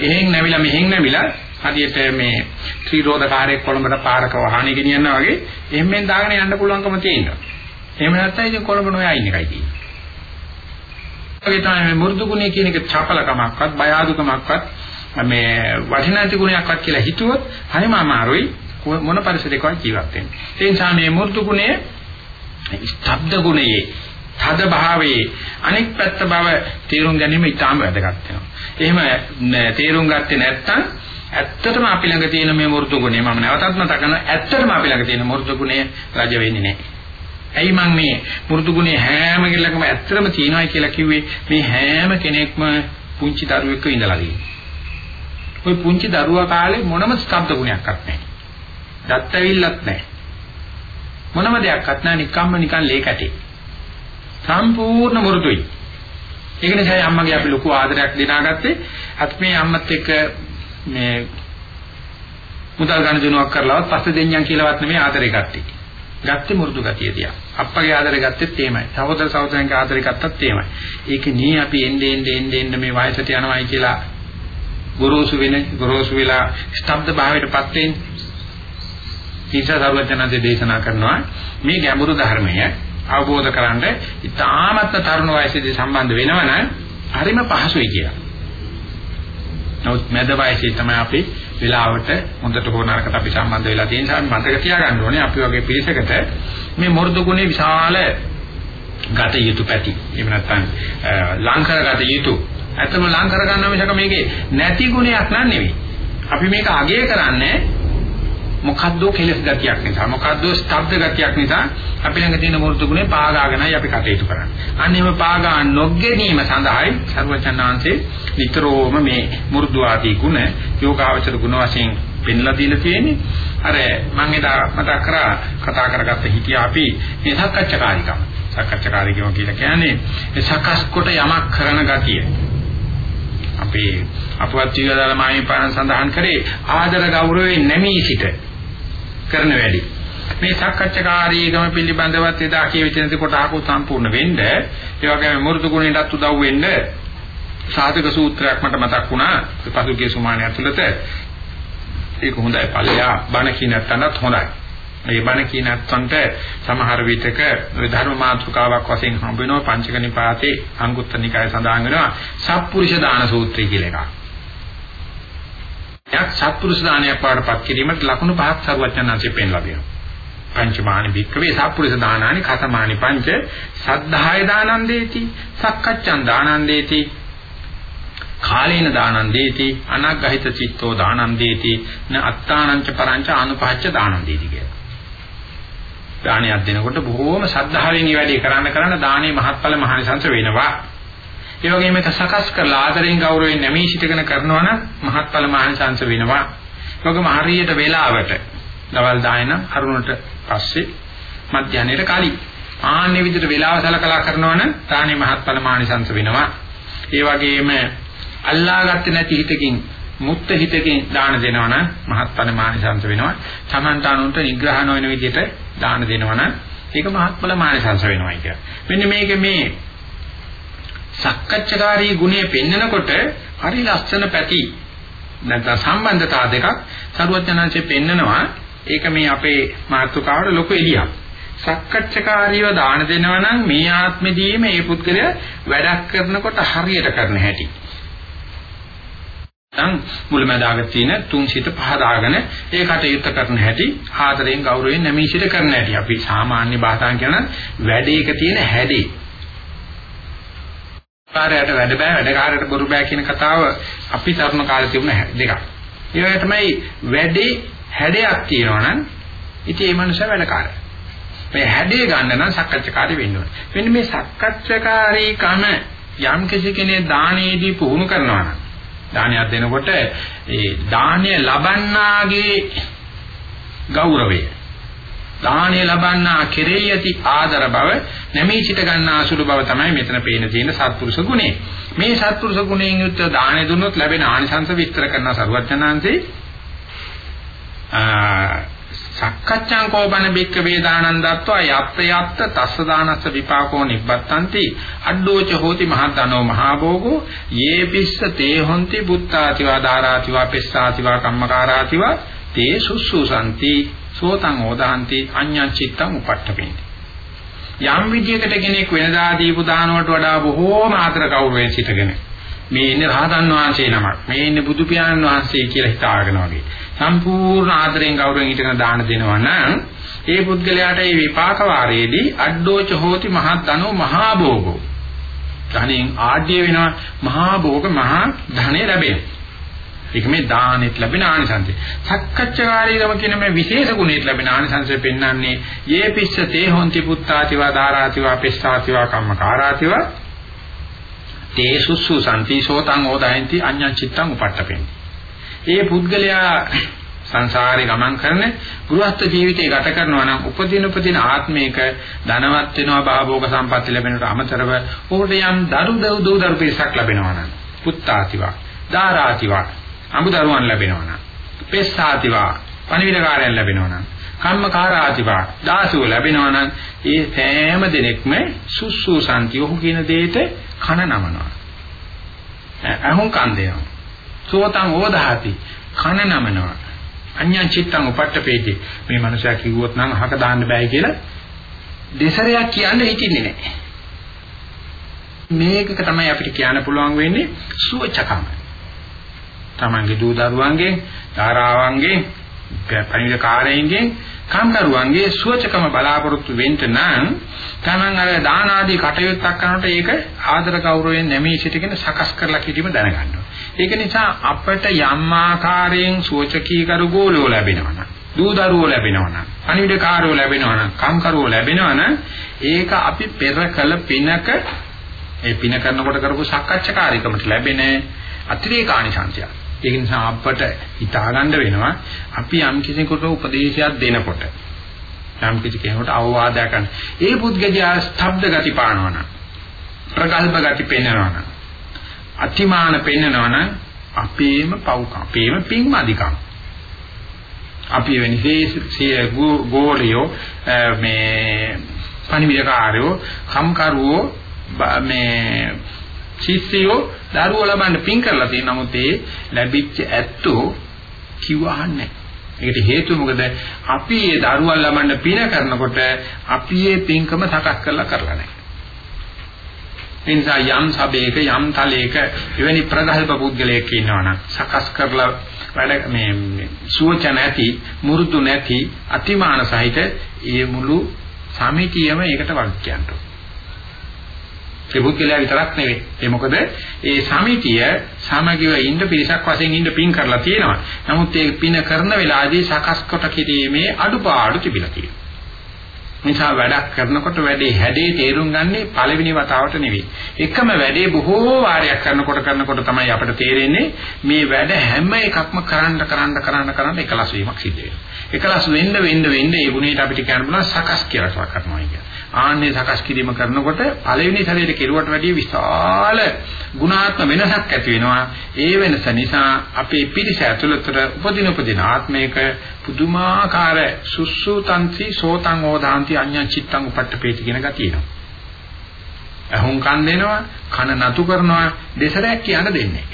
එහෙන් නැවිලා මෙහෙන් නැවිලා හදියට මේ ත්‍රිරෝධකාරයේ කොළඹට පාරක වාහනේ ගෙනියනවා වගේ එහෙමෙන් දාගෙන යන්න පුළුවන්කම තියෙනවා. එහෙම නැත්නම් ඉතින් කොළඹ නොයා ඉන්න එකයි තියෙන්නේ. ඒ තමයි මේ මුරුදු ගුණය කියන එක චපලකමක්වත් බය අඩුකමක්වත් මේ වටිනාති ගුණයක්වත් කියලා හිතුවොත් හරිම අමාරුයි මොන පරිසරයකවත් ජීවත් වෙන්න. ඒ නිසා මේ මුරුදු ගුණය ස්තබ්ද ගුණයේ තද භාවයේ අනෙක් පැත්ත බව තේරුම් ගැනීම ඉතාම වැදගත් වෙනවා. එහෙම තේරුම් ගත්තේ නැත්නම් ඇත්තටම අපි ළඟ තියෙන මේ මුරුදු ගුණය මම නැවතත් මතක් කරනවා ඇත්තටම අපි ළඟ තියෙන මුරුදු ගුණය රජ වෙන්නේ නැහැ. ඇයි මම මේ මුරුදු ගුණේ හැම කෙනෙක්ම ඇත්තටම තියෙනවායි කියලා කිව්වේ මේ හැම කෙනෙක්ම පුංචි දරුවෙක්ව ඉඳලා තියෙනවා. ওই පුංචි දරුවා කාලේ මොනම ස්කන්ධ ගුණයක්වත් නැහැ. දත් ඇවිල්ලත් නැහැ. මොනම දෙයක්වත් නැහැ නිකම්ම නිකන් ලේකටේ. සම්පූර්ණ මුරුදුයි. ඒක නිසා අම්මගේ අපි ලොකු ආදරයක් දිනාගත්තේ අත් මේ අම්මත් එක්ක මේ මුදල් ගන්න දිනුවක් කරලවත් පස්සේ දෙඤ්ඤම් කියලාවත් නෙමෙයි ආදරේ ගත්තේ. ගත්තේ මුරුදු ගතිය දිහා. අප්පගේ ආදරය ගත්තෙත් එහෙමයි. සහෝදර සහෝදරයන්ගේ ආදරය ගත්තත් එහෙමයි. ඒක නී අපි එන්නේ එන්නේ එන්නේ එන්නේ මේ වයසට යනවායි කියලා ගොරෝසු වෙන ගොරෝසු වෙලා ස්තබ්ද භාවයටපත් වෙන්නේ. ඊටා සර්වඥාන්සේ දේශනා කරනවා මේ ගැඹුරු ධර්මය අවබෝධ කරගන්න ඉතාමත්ම තරුණ වයසේදී සම්බන්ධ වෙනවනම් හරිම පහසුයි කියලා. නමුත් මැද වයසේ තමයි අපි වෙලාවට හොඳට හෝ නරකට අපි සම්බන්ධ වෙලා තියෙන නිසා මතක තියාගන්න ඕනේ අපි වගේ පිරිසකට මේ මොර්ධ ගුණේ විශාල ගත යුතු පැති. එහෙම නැත්නම් ලංකර ගත යුතු. ඇත්තම ලංකර ගන්න මිසක මේකේ නැති ගුණයක් නන් නෙවෙයි. අපි මේක අගය කරන්නේ මොකද්ද කෙලස් ගතියක් නිසා මොකද්ද ස්තබ්ද ගතියක් නිසා අපි ළඟ තියෙන මූර්ත ගුණේ පාගාගෙනයි අපි කටයුතු කරන්නේ. අන්නේම පාගා නොගැනීම සඳහායි සර්වචන්නාංශේ නිතරම මේ මෘදු ආදී ගුණ යෝගාවචර ගුණ වශයෙන් පෙන්ලා දීලා තියෙන්නේ. අර මම එදා මතක් කරා කතා කරගත්ත හිටියා අපි මේ සක්කච්ඡාකාරීකම. සක්කච්ඡාකාරීකම කියලා කියන්නේ මේ සකස් කොට යමක් කරන ගතිය. අපේ අපවත් ජීවිතවල මායින් පාන සඳහන් කරේ ආදර ගෞරවයෙන් නැමී සිට කරන වැඩි. මේ සක්කච්ඡාකාරීකම පිළිබඳවත් එදා කියවිච්ච නැති කොට ආකු සම්පූර්ණ වෙන්න ඒ වගේම මෘදු ගුණයටත් උදව් වෙන්න සාධක සූත්‍රයක් මට මතක් වුණා. පසුගිය සුමානිය ඇතුළත. ඒක හොඳයි පළයා බණ කියන තැනත් හොඳයි. මේ බණ කියන අත්සන්ට සමහර විටක ධර්ම මාතෘකාවක් වශයෙන් හම්බ වෙනවා පංචක නිපාතේ අංගුත්තර නිකාය සඳහන් වෙනවා සත්පුරුෂ දාන සූත්‍රය කියලා එකක්. යක් සත්පුරුෂ දානයක් පාඩපත් කිරීමට ලකුණු පහක් සරුවචනාංශයෙන් පෙන්ලා දෙනවා. පංචමානි භික්කවේ සත්පුරුෂ දානානි කතමානි පංච සද්ධාය දානං දේති සක්කච්ඡන් දානං දේති කාලේන දානං දේති අනග්ගහිත චිත්තෝ දානං දේති න අත්තානංච පරංච අනුපහච්ච දානං දේති කියලා. දානයක් දෙනකොට බොහෝම ශ්‍රද්ධාවෙන් මේ වැඩේ කරන්න කරන්න දානේ මහත්ඵල මහානිසංස වෙනවා. ඒ වගේම ඒක සකස් කරලා ආදරෙන් ගෞරවයෙන් නැමී සිටගෙන කරනවා නම් මහත්ඵල මහානිසංස වෙනවා. ඒකම හරියට වේලාවට දවල් දායන අරුණට පස්සේ මධ්‍යහ්නයට කලින්. ආන්නේ විදිහට වේලාව සලකලා කරනවනම් දානේ මහත්ඵල මානිසංස වෙනවා. ඒ වගේම අල්ලාගත්තේ නැති හිතකින් මුත්ත හිතකින් දාන දෙනවනම් මහත්ඵල මානිසංස වෙනවා. Tamanta අනුන්ට නිග්‍රහ නොවන විදිහට දාන දෙනවනම් ඒක මහත්ඵල මානිසංස වෙනවා කියන්නේ. මෙන්න මේක මේ සක්කච්ඡාකාරී ගුණය පෙන්නකොට හරි ලස්සන පැති නැත්නම් සම්බන්ධතා දෙකක් සරුවචනංශයේ පෙන්නනවා. ඒක මේ අපේ මාතෘකාවට ලොකු එළියක්. සක්කච්ඡාකාරීව දාන දෙනවා නම් මේ ආත්මෙදීම මේ පුද්ගලයා වැඩක් කරනකොට හරියට කරන හැටි. දැන් මුලමදාග තියෙන තුන් සිත පහදාගෙන ඒ කටයුත්ත කරන හැටි ආදරයෙන් ගෞරවයෙන් නැමී සිට කරන හැටි අපි සාමාන්‍ය භාෂාවෙන් කියන වැඩේක තියෙන හැඩේ කාර්යයට වැඩ බෑ වැඩකාරයට බොරු බෑ කියන කතාව අපි තරුණ කාලේ තිබුණ දෙකක්. ඒ වගේ තමයි වැඩේ හැඩයක් තියෙනවා නම් ඉතින් ඒ මනුස්සයා වැඩකාරය. මේ හැඩේ ගන්න නම් සක්කච්ඡාකාරී වෙන්න ඕනේ. මෙන්න මේ සක්කච්ඡාකාරීකම යම් කිසි කෙනෙක් දානයේදී පුහුණු කරනවා නම් දානයක් දෙනකොට ඒ දානය ලබන්නාගේ ගෞරවය දානය ලබන්නා කෙරෙහි ඇති ආදර බව නැමී සිට ගන්නා අසුළු බව තමයි මෙතන පේන තියෙන සත්පුරුෂ ගුණය. මේ සත්පුරුෂ ගුණයෙන් යුක්ත දානය දුන්නොත් ලැබෙන ආනිසංස විස්තර කරන සරුවචනාංශේ සක්කච්ඡං කෝපන බික්ක වේදානන්දත්වා යත්ත යත්ත තස්ස දානස්ස විපාකෝ නිබ්බත්තන්ති අඩ්ඩෝච හෝති මහතනෝ මහභෝගෝ යේ පිස්ස තේ හොಂತಿ බුත්තාතිවා දාරාතිවා පෙස්සාතිවා කම්මකාරාතිවා තේ සුසුසන්ති සෝතං ඕදාන්ති අඤ්ඤං චිත්තං උපට්ඨපේති. යම් විදියකට කෙනෙක් වෙනදා දීපු දාන වලට වඩා බොහෝම ආතර කවුරුවෙන් සිටගෙන මේ ඉන්නේ රහතන් වහන්සේ නමක්. මේ ඉන්නේ බුදු පියාණන් වහන්සේ කියලා හිතාගෙන වගේ. සම්පූර්ණ ආදරෙන් ගෞරවයෙන් ඊටන දාන දෙනවා නම් ඒ පුද්ගලයාට මේ විපාක වාරයේදී අඩ්ඩෝච හෝති මහත් ධනෝ මහා භෝගෝ. ධනෙන් ආඩ්‍ය වෙනවා. මහා භෝග මහා ධනෙ ලැබෙනවා ඒක මේ දානෙත් ලැබෙන ආනිසංසය. සක්කච්ඡාකාරීකම කියන මේ විශේෂ ගුණෙත් ලැබෙන ආනිසංසය පෙන්වන්නේ යේ පිස්ස තේ හොಂತಿ පුත්තාතිවා දාරාතිවා පෙස්සාතිවා කම්මකාරාතිවා තේ සුසු සම්තිසෝතං ඕදායන්ති අඤ්ඤං චිත්තං උපට්ඨපෙන්ති. ඒ පුද්ගලයා සංසාරේ ගමන් කරන ගෘහස්ත ජීවිතය ගත කරනවා නම් උපදින උපදින ආත්මයක ධනවත් වෙනවා භාභෝග සම්පත් ලැබෙනට අමතරව ඔහුට යම් දරු දරු දූ දරු පිරිසක් ලැබෙනවා නම් පුත්තාතිවා දාරාතිවා අමුදරුවන් ලැබෙනවා නම් පෙස්සාතිවා පණිවිඩකාරයන් ලැබෙනවා නම් කම්මකාරාතිවා දාසුව ලැබෙනවා නම් ඒ සෑම දිනෙකම සුස්සු සම්ති ඔහු කියන දෙයට කන නමනවා. අහුන් කන් දෙනවා. සෝතං ඕදාති කන නමනවා. අඤ්ඤං චිත්තං උපට්ඨපේති. මේ මනුස්සයා කිව්වොත් නම් අහක දාන්න බෑ කියලා දෙසරයක් කියන්න හිතින්නේ නැහැ මේකක තමයි අපිට කියන්න පුළුවන් වෙන්නේ සුවචකම. තමන්ගේ දූ දරුවන්ගේ ධාරාවන්ගේ පරිවිකාරයන්ගේ කම්කරුවන්ගේ සුවචකම බලාපොරොත්තු වෙන්න නම් තමන් අර දාන ආදී කටයුත්තක් කරනකොට ඒක ආදර ගෞරවයෙන් නැමී සිටගෙන සකස් කරලා කිරීම දැනගන්න ඒක නිසා අපට යම් ආකාරයෙන් සුවචකී කරු ගෝලෝ ලැබෙනවා දූ දරුවෝ ලැබෙනවා අනිවිදකාරෝ ලැබෙනවා කම්කරුවෝ ලැබෙනවා ඒක අපි පෙර කළ පිනක ඒ පින කරනකොට කරපු සක්කච්ඡාකාරීකමට ලැබෙන අතිරේකානිසංශයක් ඒක නිසා අපට හිතා ගන්න වෙනවා අපි යම් කිසිකට උපදේශයක් දෙනකොට යම් කිසි කෙනෙකුට අවවාදයක් කරන ඒ පුද්ගලයා ස්තබ්ද ගති පානවන ප්‍රගල්භ ගති පෙන්වනවන අතිමාන පෙන්වනවන අපේම පව් අපේම පින්ම අධිකම්. අපි වෙනිසේ ගෝලියෝ මේ පණිවිඩකාරයෝ කම්කරුවෝ මේ ශිෂ්‍යයෝ දරුවෝ ලබන්න පින් කරලා තියෙන නමුත් ඒ ලැබිච්ච ඇත්තෝ කිව්වහන්නේ ඒකට හේතුව මොකද අපි ඒ දරුවන් ලබන්න පින කරනකොට අපි ඒ පින්කම සකස් කරලා කරලා නැහැ. ඒ නිසා යම් සබේක යම් තලයක එවැනි ප්‍රගල්ප පුද්ගලයෙක් ඉන්නවනම් සකස් කරලා වැඩ මේ සුවච නැති මුරුදු නැති අතිමාන සහිත ඒ මුළු සමිතියම ඒකට වක් කියනවා. ඒ පුද්ගලයා විතරක් නෙවෙයි. ඒ මොකද ඒ සමිතිය සමගිව ඉන්න පිරිසක් වශයෙන් ඉන්න පින් කරලා තියෙනවා. නමුත් ඒ පින කරන වෙලාවේදී සකස් කොට කිරීමේ අඩුපාඩු තිබිලා තියෙනවා. නිසා වැඩක් කරනකොට වැඩේ හැඩේ තේරුම් ගන්නේ පළවෙනි වතාවට නෙවෙයි. එකම වැඩේ බොහෝ වාරයක් කරනකොට කරනකොට තමයි අපිට තේරෙන්නේ මේ වැඩ හැම එකක්ම කරන්න කරන්න කරන්න කරන්න එකලස් වීමක් සිද්ධ වෙනවා. එකලස් වෙන්න වෙන්න වෙන්න ඒ ගුණයට අපිට කියන්න පුළුවන් සකස් කියලා කරනවා කියන්නේ. ආන්නේ සකස් කිරීම කරනකොට පළවෙනි සැරේට කෙරුවට වැඩිය විශාල ගුණාත්මක වෙනසක් ඇති වෙනවා. ඒ වෙනස නිසා අපේ පිරිස ඇතුළතට උපදින උපදින ආත්මයක පුදුමාකාර සුසුතන්ති සෝතං ඕදාන්ති අඤ්ඤං චිත්තං උපට්ඨපේති කියන ගතිය එනවා. අහුන් කන් දෙනවා, කන නතු කරනවා, දෙසරයක් කියන්න දෙන්නේ.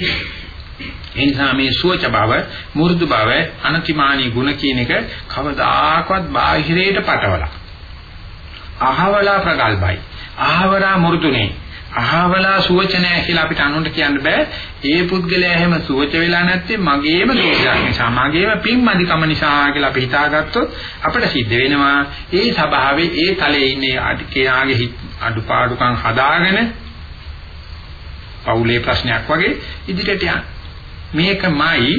ඒ නිසා මේ සුවච බව, මු르දු බව, අනතිමානී ගුණ කියන එක කවදාකවත් බාහිරයට පටවලා අහවලා ප්‍රගල්භයි. අහවරා මු르දුනේ. අහවලා සුවච නැහැ කියලා අපිට අනුන්ට කියන්න බෑ. ඒ පුද්ගලයා එහෙම සුවච වෙලා නැත්තේ මගේම දෝෂයක් නිසා, මගේම පින්මදිකම නිසා කියලා අපි හිතාගත්තොත් අපිට සිද්ධ වෙනවා ඒ ස්වභාවයේ ඒ තලයේ ඉන්නේ කෙනාගේ අඩුපාඩුකම් හදාගෙන පවුලේ ප්‍රශ්නයක් වගේ ඉදිරියට යන. මේකමයි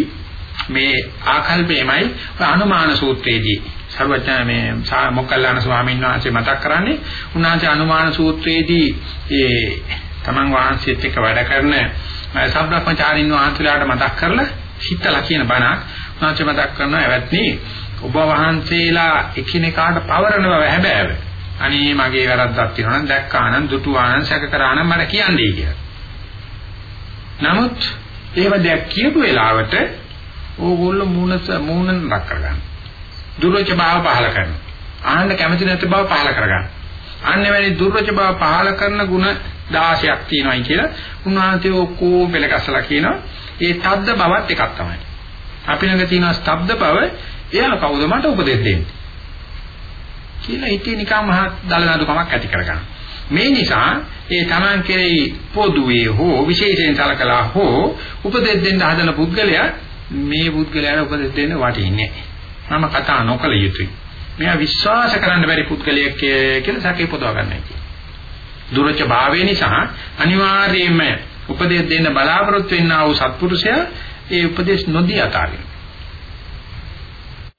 මේ ආකල්පෙමයි අනුමාන සූත්‍රයේදී සර්වඥ මේ මොක්කල්ලාන ස්වාමීන් වහන්සේ මතක් කරන්නේ උන්වහන්සේ අනුමාන සූත්‍රයේදී ඒ තමන් වහන්සේත් එක්ක වැඩ කරන සබ්‍රහ්මචාරින් වහන්සේලාට මතක් කරලා හිතලා කියන බණක් උන්වහන්සේ මතක් කරනවා එවත්නි ඔබ වහන්සේලා එකිනෙකාට පවරන බව හැබෑව. අනේ මගේ වැරද්දක් තියෙනවා නම් දැක්කා නම් දුටුවා නම් සැක කරා නම් මට කියන්නේ කියලා. නමුත් ඒව දැක් කියපු වෙලාවට ඕගොල්ලෝ මූණස මූණෙන් රක් කරගන්න. දුර්වච භාව පහල කරනවා. ආන්න කැමති නැති බව පහල කරගන්න. අන්න එවැනි දුර්වච බව පහල කරන ಗುಣ 16ක් තියෙනවායි කියලා උන්වහන්සේ ඔක්කොම පෙළගස්සලා කියනවා. ඒ තද්ද බවත් එකක් තමයි. අපි ළඟ තියෙන ස්තබ්ද බව එයා කවුද මට උපදෙස් දෙන්නේ? කියලා ඉතින් නිකන් මහා දලනදුකමක් ඇති කරගන්න. මේ නිසා ඒ Taman කෙරෙහි පොදුවේ හෝ විශේෂයෙන් සලකලා හෝ උපදෙස් දෙන්න හදන පුද්ගලයා මේ පුද්ගලයාට උපදෙස් දෙන්න වටින්නේ නැහැ. මම කතා නොකළ යුතුයි. මෙයා විශ්වාස කරන්න බැරි පුද්ගලයෙක් කියලා සැකේ පොදව ගන්නයි කියන්නේ. දුරච භාවය නිසා අනිවාර්යයෙන්ම උපදේශ දෙන්න බලාපොරොත්තු වෙන්නා වූ සත්පුරුෂයා ඒ උපදේශ නොදී අතාරින.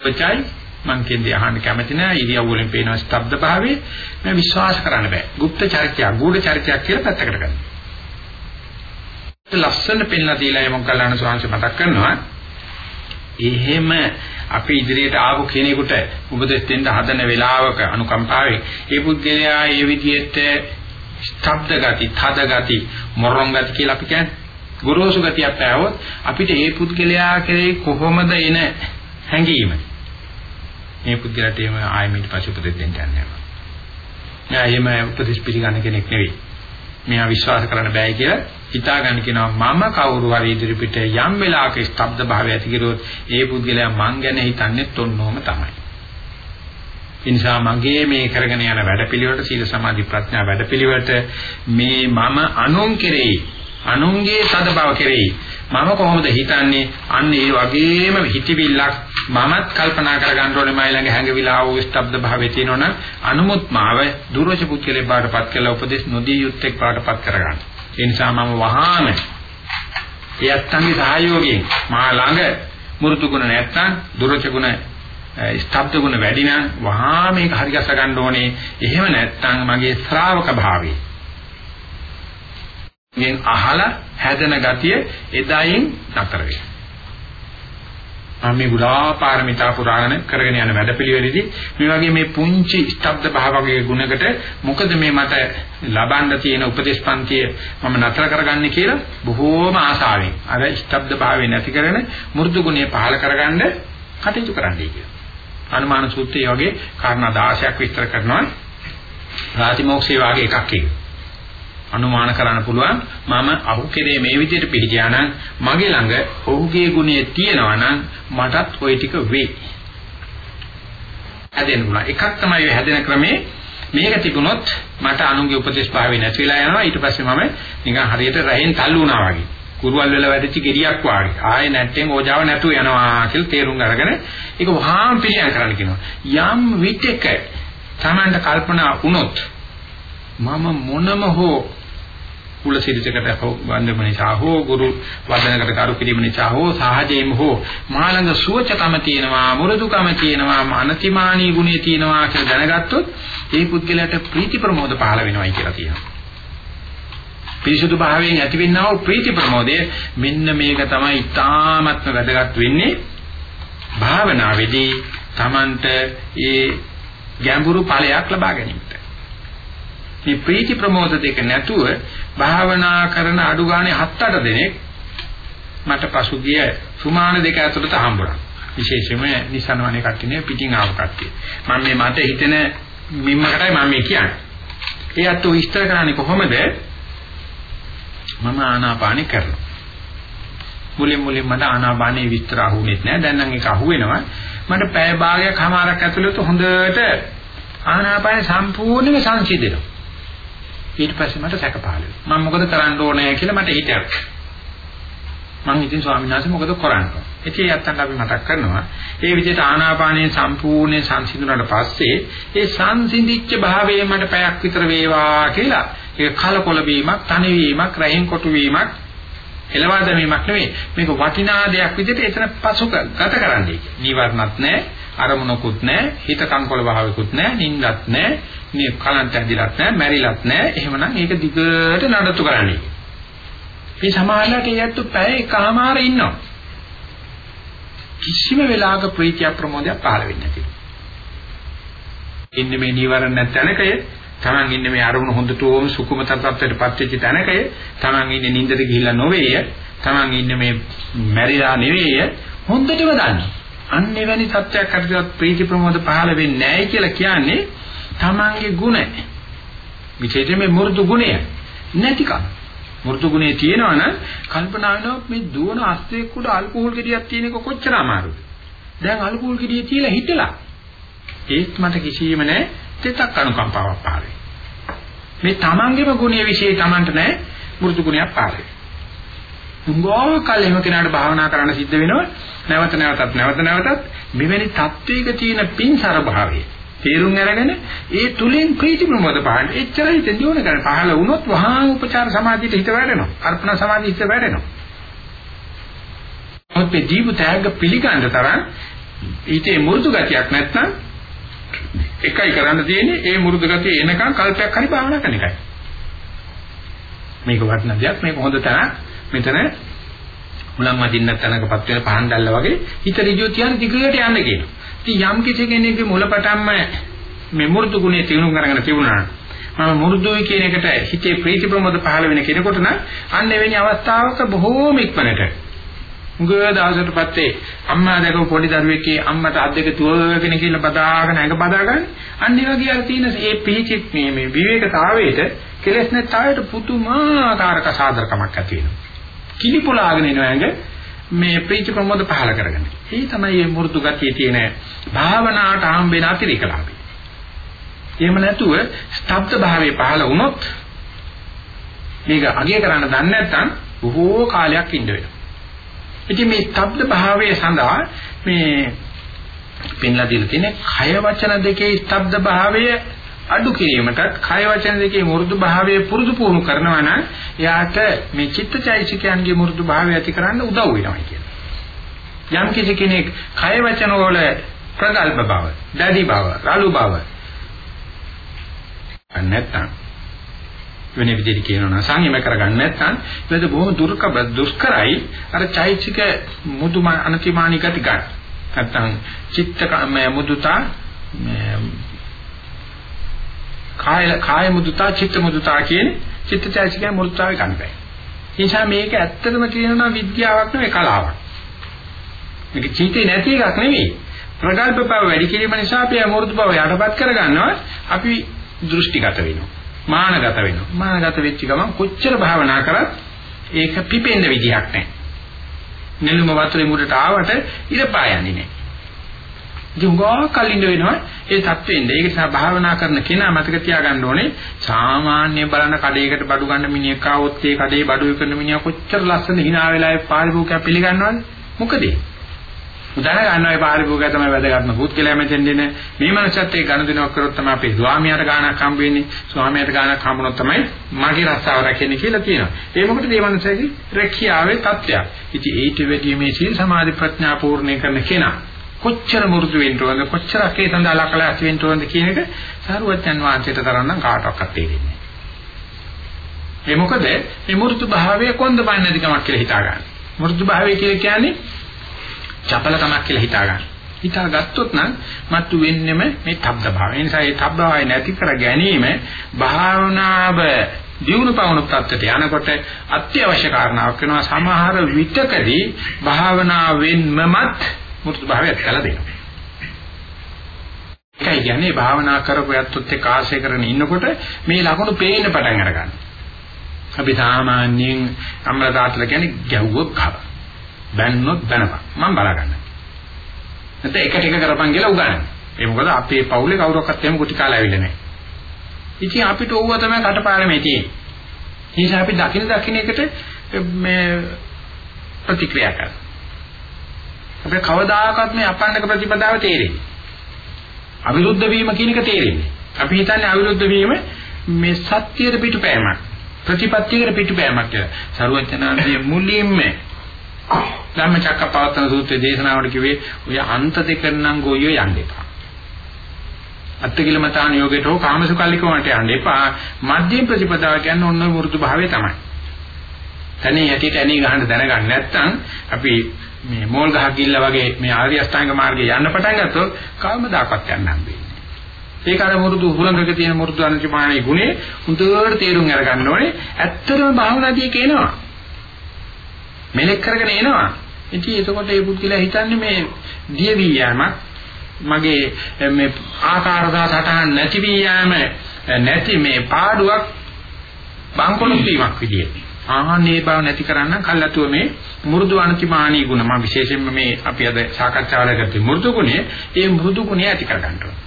පචයි මං කියන්නේ අහන්න කැමති නෑ ඉරියව් වලින් පේන ස්තබ්ද භාවයේ මම විශ්වාස කරන්න බෑ. গুপ্ত චරිතය, ගුඪ චරිතයක් කියලා පැත්තකට ගන්න. ලස්සන පෙන්ලා දීලා යමක් කල්ලාන ස්වාමීන් මතක් කරනවා. එහෙම අපි ඉදිරියට ආපු කෙනෙකුට උපදෙස් දෙන්න හදන වෙලාවක අනුකම්පාවෙන් ඒ පුද්ගලයා ඒ විදිහට ස්තබ්ද ගති, තද ගති, මොරොන් ගති කියලා අපි කියන්නේ. ගොරෝසු ගතියක් ආවොත් අපිට ඒ පුද්ගලයා කෙරේ කොහොමද එන හැඟීම? මේ පුද්ගලයාට එම ආයමිට පසු උපදෙස් දෙන්න යන්නේ. නෑ එහෙම උපදෙස් පිළිගන්න කෙනෙක් නෙවෙයි. මෙයා විශ්වාස කරන්න බෑ කියලා හිතාගන්න කියනවා මම කවුරු හරි ඉදිරිපිට යම් වෙලාවක ස්තබ්ද භාවය ඇති කරොත් ඒ පුද්ගලයා මං ගැන හිතන්නේ තොන්නෝම තමයි. ඒ නිසා මගේ මේ කරගෙන යන වැඩපිළිවෙලට සීල සමාධි ප්‍රඥා වැඩපිළිවෙලට මේ මම අනුන් කෙරෙහි අනුන්ගේ සදබව කෙරෙහි මම කොහොමද හිතන්නේ අන්න ඒ වගේම හිතවිල්ලක් මමත් කල්පනා කර ගන්න ඕනේ මයි ළඟ හැඟවිලා වූ ස්තබ්ද භාවයේ තියෙනවනම් අනුමුත් මාව දුර්වච පුච්චලේ බාටපත් කළා උපදේශ නොදී යුත්තේ බාටපත් කරගන්න. ඒ නිසා මම වහාම ඒ අත්ංගේ සහයෝගයෙන් මා ළඟ මෘතු ගුණ නැත්නම් දුර්වච ගුණ ස්තබ්ද ගුණ වැඩි නම් වහා මේක හරි ගස ගන්න ඕනේ. එහෙම නැත්නම් මගේ ශ්‍රාවක භාවයේ ගෙන් අහලා හැදෙන ගතිය එදායින් නතර වෙනවා. මම මේ ගුණා පාරමිතා පුරාණ කරගෙන යන වැඩපිළිවෙලෙදී මේ වගේ මේ පුංචි ස්තබ්ද භාවකයේ ගුණකට මොකද මේ මට ලබන්න තියෙන උපදේශපන්තිය මම නතර කරගන්නේ කියලා බොහෝම ආසාවෙන් අර ස්තබ්ද භාවය නැති කරගෙන මෘදු ගුණය පහල කරගන්න කටයුතු කරන්නයි කියලා. අනුමාන සූත්‍රයේ වගේ කාරණා 16ක් විස්තර කරනවා. ප්‍රාතිමෝක්ෂයේ වගේ එකක් ඒක. අනුමාන කරන්න පුළුවන් මම අහු කෙරේ මේ විදිහට පිළිගියා නම් මගේ ළඟ ඔහුගේ ගුණය තියෙනවා නම් මටත් ওই ටික වෙයි. හැදෙන්න පුළුවන්. එකක් තමයි හැදෙන ක්‍රමේ මේක තිබුණොත් මට අනුන්ගේ උපදේශ භාවය නැති වෙලා යනවා ඊට පස්සේ මම නිකන් හරියට රහෙන් තල්ලු වුණා වගේ. කුරුවල් වල වැඩිච්ච ගෙඩියක් වාගේ. ආයේ නැට්ටෙන් ඕජාව නැතුව යනවා කියලා තේරුම් අරගෙන ඒක වහාම පිළියම් කරන්න කියනවා. යම් විටක Tamanට කල්පනා වුණොත් මම මොනම හෝ කුල සිරිතකට හෝ වන්දන නිසා හෝ ගුරු වදනකට කරු කිරීම නිසා හෝ සහජයෙන්ම හෝ මාළඟ සුවචකම තියෙනවා මුරුදුකම තියෙනවා අනතිමානී ගුණය තියෙනවා කියලා දැනගත්තොත් ඒ පුද්ගලයාට ප්‍රීති ප්‍රමෝද පහළ වෙනවයි කියලා තියෙනවා. පිරිසුදු භාවයෙන් ඇතිවෙනා වූ ප්‍රීති ප්‍රමෝදය මෙන්න මේක තමයි ඉතාමත්ම වැදගත් වෙන්නේ භාවනාවේදී Tamanට ඒ ගැඹුරු ඵලයක් ලබා ගැනීමට. මේ ප්‍රීති ප්‍රමෝද දෙක නැතුව භාවනා කරන අඩු ගානේ 7-8 දෙනෙක් මට පසුගිය සුමාන දෙක ඇතුළත හම්බුණා. විශේෂයෙන්ම නිසනවනේ කට්ටියනේ පිටින් ආව කට්ටිය. මම මේ මට හිතෙන මිම්මකටයි මම මේ කියන්නේ. ඒ අතෝ විස්තර කරන්නේ කොහොමද? මම ආනාපානෙ කරනවා. මුලින් මුලින් මට ආනාපානෙ විස්තර අහුුනේත් නෑ. දැන් නම් ඒක අහුවෙනවා. මට පැය භාගයක් හමාරක් ඇතුළත හොඳට ආනාපානෙ සම්පූර්ණයෙන්ම සංසිඳෙනවා. ඊට පස්සේ මට සැක පහළ වෙනවා. මම මොකද කරන්න ඕනේ කියලා මට හිතෙනවා. මම ඉතින් ස්වාමීන් වහන්සේ මොකද කරන්නේ? ඉතින් යත්තන් අපි මතක් කරනවා. ඒ විදිහට ආනාපානයේ සම්පූර්ණ සංසිඳුණාට පස්සේ ඒ සංසිඳිච්ච භාවයේ මට පැයක් විතර වේවා කියලා ඒක කලකොල වීමක්, තනි වීමක්, රැහෙන් කොටු වීමක්, එළවා දැමීමක් නෙවෙයි. මේක වටිනා දෙයක් විදිහට එතන පසු ගත කරන්නේ. නීවරණත් නැහැ, අරමුණකුත් නැහැ, හිත කංකොල භාවිකුත් නැහැ, නිින්දත් නැහැ, මේ කලන්ත ඇදිලත් නැහැ, මැරිලත් නැහැ. එහෙමනම් ඒක දිගට නඩත්තු කරන්නේ. මේ සමාජයට යැත්තු පැය එකමාර ඉන්නවා. කිසිම වෙලාවක ප්‍රීතිය ප්‍රමෝදයක් පහළ වෙන්නේ නැති. ඉන්නේ මේ නීවරණ නැත්නම්කය Taman ඉන්නේ මේ අරමුණ හොඳට ඕම සුකුම තත්ත්වයට පත් වෙච්ච තැනකය Taman ඉන්නේ නිින්දට ගිහිල්ලා නොවේය Taman ඉන්නේ මේ මැරිලා නෙවෙය හොඳටම දන්නේ අන්න එවැනි සත්‍යයක් හරියට ප්‍රීති ප්‍රමෝද පහළ වෙන්නේ නැහැ කියලා කියන්නේ Tamanගේ ගුණ. විශේෂයෙන් මේ මෘදු ගුණය. නැතිකම. මෘදු ගුණේ තියෙනවනම් කල්පනා වෙනවා මේ දුවන අස්තේක් උඩ ඇල්කොහොල් ගෙඩියක් තියෙන එක කොච්චර අමාරුද? දැන් ඇල්කොහොල් ගෙඩිය තියලා හිටලා ඒත් මට කිසිම නැහැ දෙතක් අනුකම්පාවක් පාරේ මේ තමන්ගේම ගුණයේ વિશે තමන්ට නැහැ මෘදු ගුණයක් පාරේ උංගෝ කලෙම කෙනාට භාවනා කරන්න සිද්ධ වෙනවා. නැවත නැවතත් නැවත නැවතත් මෙවැනි තත්වයක තියෙන පින්සර භාවයේ තේරුම් අරගෙන ඒ තුලින් ප්‍රීති ප්‍රමෝද පහළ එච්චරයි තෙන්දී ඕන කරන්නේ පහළ වුණොත් වහා උපචාර සමාධියට හිත වැඩෙනවා අර්පණ සමාධියට හිත වැඩෙනවා ඔතේ දීප තෑග්ග පිළිගන්න තරම් ඊටේ මෘදු ගතියක් නැත්නම් එකයි කරන්න තියෙන්නේ. ඒ මෘදු ගතිය එනකන් කල්පයක් හරි භාවනා කරන එකයි. මේක වටින දෙයක්. මේක හොඳ තැනක්. මෙතන මුලන් වදින්න තැනකපත් වෙන පහන් දැල්ල වගේ හිත ඍජුව තියන් දිගට යන්න කියනවා. ඉතින් යම් කිසි කෙනෙක්ගේ මුලපටන්ම මේ මෘදු ගුණය තියුණු කරගෙන තිබුණා මම මෘදුයි කියන එකට හිතේ ප්‍රීති ප්‍රමෝද පහළ වෙන කෙනෙකුට නම් අන්න එවැනි අවස්ථාවක බොහෝම ඉක්මනට උගව දවසට පස්සේ අම්මා දැකපු පොඩි දරුවෙක්ගේ අම්මට අත් දෙක තුවගෙන කියලා බදාගෙන ඇඟ බදාගන්න. අන්න ඒ වගේ අර තියෙන ඒ පිහිචි මේ මේ විවේකතාවයට කෙලස් නැතාවයට පුදුමාකාර කසාදරකමක් ඇති වෙනවා. කිලිපොලාගෙන එනවා ඇඟ මේ ප්‍රීති ප්‍රමෝද පහල කරගන්න. ඒ තමයි මේ මෘදු ගතිය තියෙන භාවනාවට හම්බෙන අතිරේක ලාභය. එහෙම නැතුව ස්තබ්ද භාවයේ පහල වුණොත් මේක අගය කරන්න දන්නේ නැත්නම් බොහෝ කාලයක් ඉඳ වෙනවා. ඉතින් මේ ස්තබ්ද භාවයේ සඳහා මේ පෙන්ලා දීලා තියෙන කය වචන දෙකේ ස්තබ්ද භාවය අඩු කිරීමටත් කය වචන දෙකේ මෘදු භාවය පුරුදු පුහුණු කරනවා නම් එයාට මේ චිත්තචෛසිකයන්ගේ මෘදු භාවය ඇති කරන්න උදව් වෙනවා කියන්නේ. යම් කිසි කෙනෙක් කය වචන වල ප්‍රගල්ප බව, දැඩි බව, රළු බව නැත්නම් වෙන විදිහට කියනවා නම් සංයම කරගන්න නැත්නම් ඒක බොහොම දුර්ක දුෂ්කරයි අර චෛසික මුදු අනතිමානී ගති ගන්න. නැත්නම් චිත්ත මුදුතා කාය කාය මුදුතා චිත්ත මුදුතා කියන චිත්තචෛසිකය මුදුතාවේ ගන්න බෑ. ඒ නිසා මේක ඇත්තටම කියනවා විද්‍යාවක් නෙවෙයි කලාවක්. මේක චීතේ නැති එකක් නෙවෙයි. ප්‍රගල්ප බව වැඩි කිරීම නිසා අපි අමෘත බව යටපත් කරගන්නවා. අපි දෘෂ්ටිගත වෙනවා. මානගත වෙනවා. මානගත වෙච්ච ගමන් කොච්චර භාවනා කරත් ඒක පිපෙන්න විදිහක් නැහැ. නෙළුම වතුරේ මුඩට ආවට ඉර පායන්නේ නැහැ. ජුංගා කලින්ද වෙනවා ඒ தත්වෙින්ද. ඒක නිසා භාවනා කරන කෙනා මතක තියාගන්න ඕනේ සාමාන්‍ය බලන කඩේකට බඩු ගන්න මිනිහෙක් ආවොත් ඒ කඩේ බඩු විකුණන මිනිහා කොච්චර ලස්සන hina වෙලා ඒ පාරිභෝගිකයා පිළිගන්නවද? මොකද? උදාන ගන්නවා ඒ පාරිභෝගය තමයි වැදගත්ම පුද්ගලයා මෙතෙන් දෙන. මේ මනසත් ඒ ගනුදෙනුවක් කරොත් තමයි අපේ ස්වාමියාට ගාණක් හම්බ වෙන්නේ. ස්වාමියාට ගාණක් හම්බුනොත් තමයි මගේ රස්සාව රැකෙන්නේ කියලා කියනවා ඒ මොකටද මේ මනසගේ රැකියාවේ தත්ත්වයක් ඉතින් ඊට වැඩි මේ සීල සමාධි ප්‍රඥා පූර්ණේ කරන කෙනා කොච්චර මුරුදු වෙන්න ඕනද කොච්චර අකේ සඳහා ලකලා වෙන්න ඕනද කියන එක සාරවත්යන් වහන්සේට තරන්නම් කාටවත් තේරෙන්නේ ඒ මොකද මේ මෘතු භාවය කොන්ද බන්නේ නැතිකමක් කියලා හිතා ගන්න. මෘතු භාවය කියලා කියන්නේ චපලකමක් කියලා හිතා ගන්න. හිතා ගත්තොත් නම් මත්තු වෙන්නෙම මේ තබ්ද භාවය. ඒ නිසා මේ තබ්ද භාවය නැති කර ගැනීම භාවනාව දියුණු පවණු තත්ත්වයට යනකොට අත්‍යවශ්‍ය කාරණාවක් වෙනවා. සමහර විටකදී භාවනාවෙන්මමත් මෘතු භාවය ඇත්තලා දෙනවා. ඒකයි කියන්නේ භාවනා කරපු යත්තොත් එක්ක ආශය කරගෙන ඉන්නකොට මේ ලකුණු පේන්න පටන් අරගන්නවා. අපි සාමාන්‍යයෙන් අම්මලා තාත්තලා කියන්නේ ගැව්වොත් කව. බැන්නොත් බැනපන්. මම බලාගන්න. නැත්නම් එක ටික කරපන් කියලා උගන්වන්නේ. ඒ මොකද අපේ පවුලේ කවුරක්වත් එහෙම කුටි කාලා ඇවිල්ලා නැහැ. ඉතින් අපිට ඕව තමයි කටපාඩමේ තියෙන්නේ. ඒ නිසා අපි දකින දකින එකට මේ ප්‍රතික්‍රියා කරනවා. අපේ කවදාකවත් මේ අපන්නක ප්‍රතිපදාව තේරෙන්නේ. අවිරුද්ධ වීම කියන එක තේරෙන්නේ. අපි හිතන්නේ අවිරුද්ධ වීම මේ සත්‍යයට පිටුපෑමක්. ප්‍රතිපත්තියකට පිටුපෑමක් කියලා. සරුවචනාංශයේ මුලින්ම ධම්මචක්කපවත්තන සූත්‍රයේ දේශනාවට කිව්වේ ඔය අන්ත දෙක නම් ගොයියෝ යන්න එපා. අත්තිකිලමතාන යෝගයට හෝ කාමසුකල්ලිකමට යන්න එපා. මධ්‍යම ප්‍රතිපදාව කියන්නේ ඔන්න වෘතු භාවය තමයි. තනිය යටිට ඇණි ගහන්න දැනගන්න නැත්නම් අපි මේ මෝල් ගහක් ගිල්ලා වගේ මේ ආර්ය අෂ්ටාංග මාර්ගේ යන්න පටන් ගත්තොත් කවමදාකවත් යන්න හම්බෙන්නේ ඒක අර මුරුදු හුලඟක තියෙන මුරුදු අනුචමානයේ ගුණේ හුදුවට තේරුම් අරගන්න ඕනේ. ඇත්තටම භාවනාදී කියනවා. මෙලෙක් කරගෙන එනවා. ඉතින් එතකොට මේ පුද්ගලයා හිතන්නේ මේ දියවි යෑමක් මගේ මේ ආකාර සටහන් නැති වී යෑම නැති මේ පාඩුවක් බංකොලොත් වීමක් විදියට. ආහනේ බව නැති කරන්න කල්ලාතුව මේ මෘදු අනතිමානී ගුණ. මම විශේෂයෙන්ම මේ අපි අද සාකච්ඡාවල කරති මෘදු ගුණය ඒ මෘදු ගුණය ඇති කර ගන්න ඕනේ.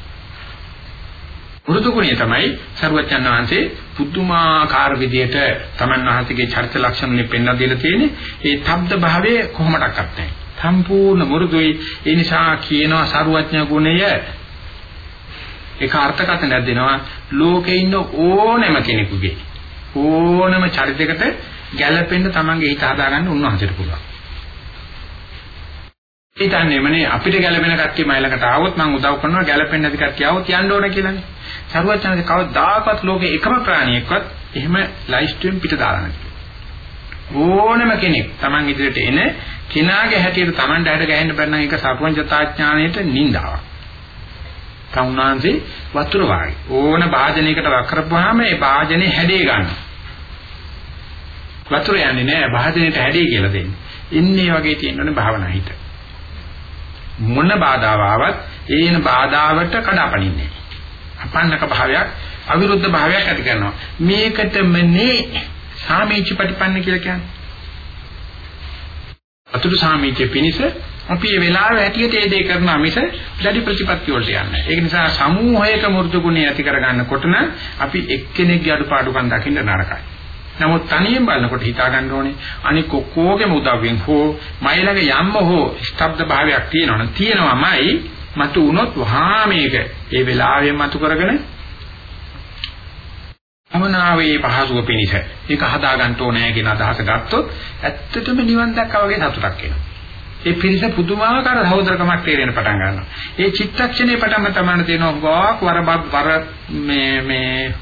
මෘදු ගුණය තමයි සරුවචන් වහන්සේ පුදුමාකාර විදියට තමන් වහන්සේගේ චරිත ලක්ෂණ වලින් පෙන්ලා දීලා තියෙන්නේ. ඒ තබ්ද භාවයේ කොහොමඩක්වත් නැහැ. සම්පූර්ණ මෘදුයි. ඒ නිසා කියනවා සරුවඥ ගුණය. ඒක අර්ථකථනයක් දෙනවා. ලෝකේ ඉන්න ඕනෑම කෙනෙකුගේ ඕනම චරිතයකට ගැළපෙන්න තමන්ගේ හිත හදාගන්න උන්වහන්සේට පුළුවන්. හිතන්නේමනේ අපිට ගැළපෙන කට්ටිය මයිලකට ආවොත් මම උදව් කරනවා ගැළපෙන්නේ නැති කට්ටිය ආවොත් යන්න ඕන කියලානේ. සරුවචනසේ කවදාකවත් ලෝකේ එකම ප්‍රාණියෙක්වත් එහෙම ලයිස්ට්ුවෙන් පිට දාලා නැහැ. ඕනම කෙනෙක් Taman ඉදිරියට එන කෙනාගේ හැටියට Taman දැඩ ගහන්න බැන්න එක සර්වඥතාඥාණයට නින්දාවක්. කවුනාන්සේ වතුර වාගේ ඕන භාජනයකට වක් කරපුවාම ඒ භාජනේ හැඩේ ගන්නවා. වතුර යන්නේ නැහැ භාජනයට හැඩේ කියලා දෙන්නේ. ඉන්නේ වගේ තියෙනවනේ භාවනා හිත. මොන බාධාව ආවත් ඒන බාධාවට කඩාපනින්නේ. අපන්නක භාවයක් අවිරුද්ධ භාවයක් ඇති කරනවා. මේකටමනේ සාමීච ප්‍රතිපන්න කියලා කියන්නේ. අතුරු සාමීච පිනිස අපි මේ වෙලාවේ හැටියට ඒ දේ කරනවා මිස දැඩි ප්‍රතිපත්ති වලට යන්නේ. ඒක නිසා සමූහයක මෘදු ගුණය ඇති කරගන්නකොට නම් අපි එක්කෙනෙක්ගේ අඩුපාඩුකම් දකින්න නරකයි. නමුත් තනියෙන් බලනකොට හිතා ගන්න ඕනේ අනික ඔක්කොගේම උදව්වෙන් හෝ මයිලඟ යම්ම හෝ ස්තබ්ද භාවයක් තියෙනවනේ තියෙනවමයි මතු වුණොත් වහා මේක ඒ වෙලාවෙම මතු කරගෙන අමනාවේ පහසුව පිණිස ඒක හදා ගන්න ඕනේ කියන අදහස ගත්තොත් ඇත්තටම නිවන් දැක්කා වගේ සතුටක් එනවා. ඒ පිරිස පුදුමාකාර සහෝදරකමක් තේරෙන පටන් ගන්නවා. ඒ චිත්තක්ෂණේ පටන්ම තමයි තේනවා ගාක් වරබක් වර මේ මේ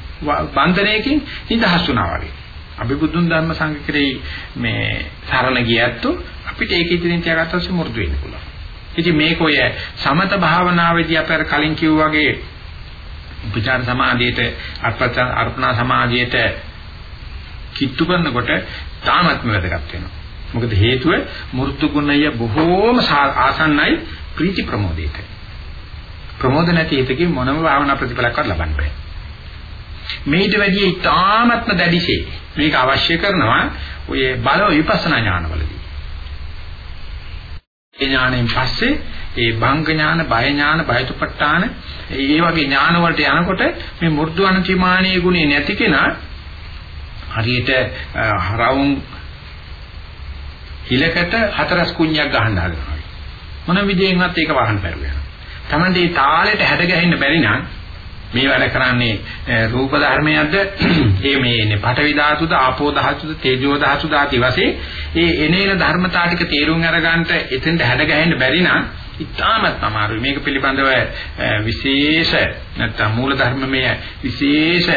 බන්ධනයකින් නිදහස් වුණා වගේ. අපි බුදුන් ධර්ම සංඝ කෙරෙහි මේ සරණ ගියත් අපිට ඒක ඉදිරියෙන් තියාගත්තොත් මු르දු වෙන්න පුළුවන්. ඉතින් මේක ඔය සමත භාවනාවේදී අපර කලින් කිව්වා වගේ උපචාර සමාධියට අර්පණ අර්පණා සමාධියට කිට්ටු කරනකොට තාමත්ම වැදගත් වෙනවා. මොකද හේතුව මෘතු ගුණය බොහෝම ආසන්නයි ප්‍රීති ප්‍රමෝදයට. ප්‍රමෝද නැති හිතකින් මොනම භාවනා ප්‍රතිඵලයක්වත් ලබන්න බෑ. මේට වැඩි ඉතාමත්ම දැඩිසේ මේක අවශ්‍ය කරනවා ඔය බල විපස්සනා ඥානවලදී. ඒ ඥාණයෙන් පස්සේ ඒ භංග ඥාන, බය ඥාන, බයතුපට්ඨාන ඒ වගේ ඥාන වලට යනකොට මේ මෘදු අනතිමානීය ගුණේ නැති කෙනා හරියට හරවුන් හිලකට හතරස් කුණ්‍යක් ගහන්න හදනවා. මොන විදියෙන්වත් ඒක වහන්න බැරුව යනවා. Tamande මේ තාලෙට හැඩ ගැහෙන්න බැරි නම් මේ වැඩ කරන්නේ රූප ධර්මයක්ද ඒ මේ ඉන්නේ පඨවි ධාතුද ආපෝ ධාතුද තේජෝ ධාතුද ආදී වශයෙන් ඒ එනේන ධර්මතා ටික තේරුම් අරගන්නට එතෙන්ට හැඩ ගැහෙන්න බැරි නම් ඉතාමත් අමාරුයි මේක පිළිබඳව විශේෂ නැත්නම් මූල ධර්මමය විශේෂ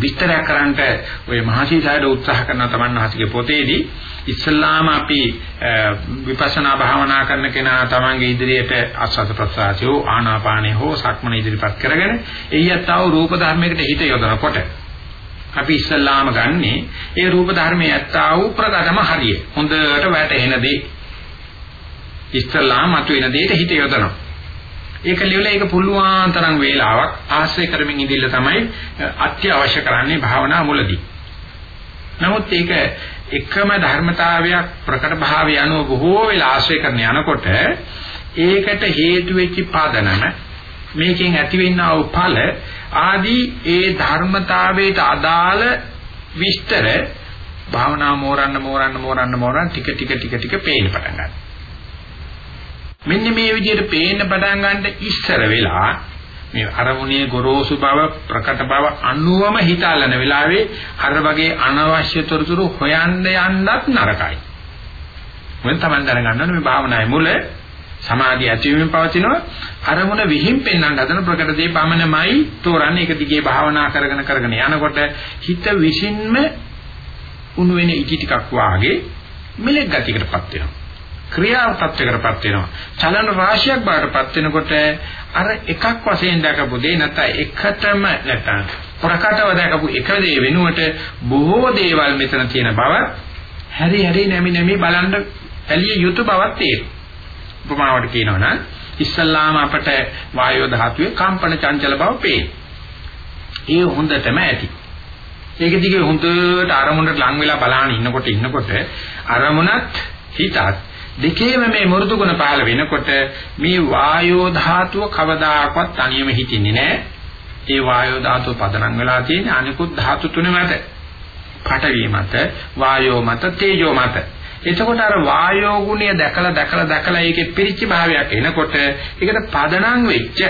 විස්තරයක් කරන්නට ඔය මහසීසාරද උත්සාහ කරන තමන්හසිගේ පොතේදී. ඉස්සල්ලාම අපි විපස්සනා භාවනා කරන කෙනා තමන්ගේ ඉදිරියට ආස්වාද ප්‍රසආසියෝ ආනාපානේ හෝ සක්මන ඉදිරිපත් කරගෙන එయ్యත්තාව රූප ධර්මයකට හිත යොදනකොට අපි ඉස්සල්ලාම ගන්නේ ඒ රූප ධර්මයේ ඇත්තා වූ ප්‍රකටම හරිය. හොඳට වැටහෙන දේ. ඉස්සල්ලාම මතුවෙන දෙයට හිත යොදනවා. ඒක ලියලා ඒක පුළුවන් තරම් වේලාවක් ආශ්‍රය කරමින් ඉඳිල්ල තමයි අත්‍යවශ්‍ය කරන්නේ භාවනා මුලදී. නමුත් ඒක එකම ධර්මතාවයක් ප්‍රකට භාවය අනුව බොහෝ වෙලා ආශ්‍රය කරන යනකොට ඒකට හේතු වෙච්ච පාදනම මේකෙන් ඇතිවෙනා වූ ඵල ආදී ඒ ධර්මතාවයට අදාළ විස්තර භාවනා මෝරන්න මෝරන්න මෝරන්න මෝරන්න ටික ටික ටික ටික පේන්න පටන් ගන්නවා. මෙන්න මේ විදිහට පේන්න පටන් ගන්න ඉස්සර වෙලා මේ අරමුණේ ගොරෝසු බව ප්‍රකට බව අනුවම හිතාලන වෙලාවේ අර වගේ අනවශ්‍ය තොරතුරු හොයන්න යන්නත් නරකයි. මොකද Taman දැනගන්න ඕනේ මේ භාවනාවේ මුල සමාධිය ඇතිවීමෙන් පවතිනවා අරමුණ විහිම් පෙන්වන්න හදන ප්‍රකට දේ පමණමයි තෝරන්නේ ඒක දිගේ භාවනා කරගෙන කරගෙන යනකොට හිත විසින්ම උණු වෙන ඉටි ටිකක් වාගේ මෙලෙක් ගතියකටපත් වෙනවා. ක්‍රියාව තත්ත්වයකටපත් වෙනවා. චලන රාශියක් බාටපත් වෙනකොට අර එකක් වශයෙන් දැකපු දේ නැත්නම් එකටම නැත්නම් ප්‍රකටව දැකපු එක දේ වෙනුවට බොහෝ දේවල් මෙතන තියෙන බව හැරි හැරි නැමි නැමි බලන්න ඇලිය යුතු බවක් තියෙනවා. උපමාවට කියනවනම් ඉස්සල්ලාම අපට වායෝ ධාතුවේ කම්පන චංචල බව පේන. ඒ හොඳටම ඇති. ඒක දිගේ හොඳට අරමුණට ලං වෙලා බලාගෙන ඉන්නකොට ඉන්නකොට අරමුණත් හිතත් දෙකේම මේ මෘදු ගුණ පහළ වෙනකොට මේ වායෝ ධාතුව කවදාකවත් තනියම හිටින්නේ නැහැ. ඒ වායෝ ධාතුව පදනම් වෙලා තියෙන අනිකුත් ධාතු තුන මත. පඨවි මත, වායෝ මත, තේජෝ මත. එතකොට අර වායෝ ගුණය දැකලා දැකලා දැකලා ඒකේ පිරිච්ච භාවයක් එනකොට ඒකට පදනම් වෙච්ච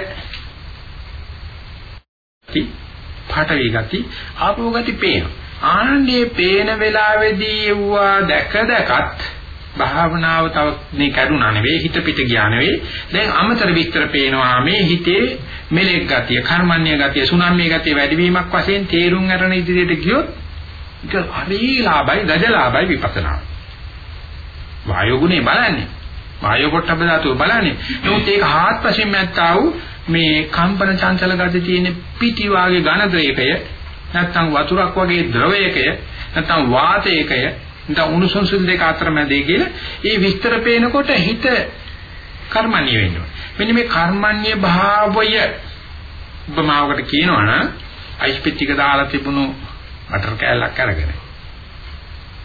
පඨවි ගති, ආපෝ ගති පේනවා. ආන්නේ පේන වෙලාවේදී යුවා දැක දැකත් භාවනාව තව මේ කරුණා නෙවෙයි හිත පිට ගියා නෙවෙයි. දැන් අමතර විස්තර පේනවා මේ හිතේ මෙලෙක් ගතිය කර්මන්‍ය ගතිය සුනම්මේ ගතිය වැඩිවීමක් වශයෙන් තේරුම් අරගෙන ඉදිරියට ගියොත් ඒක හරි ලාභයි ගජලාභයි විපස්සනා. වායෝ ගුණේ බලන්නේ. වායෝ පොට්ටබ්බ ධාතුව බලන්නේ. නමුත් ඒක හාත්පසින් නැත්තා වූ මේ කම්පන චංචල ගතිය තියෙන පිටි වාගේ ඝන ද්‍රේකය නැත්නම් වතුරක් වගේ ද්‍රවයකය නැත්නම් වාතයකය නැත්නම් උණුසුම් සුළු දෙක අතර මැදේ කියලා ඒ විස්තර පේනකොට හිත කර්මන්නේ වෙනවා. මෙන්න මේ කර්මන්නේ භාවය උපමාවකට කියනවනම් අයිස් පෙට්ටියක දාලා තිබුණු බටර් කෑල්ලක් අරගෙන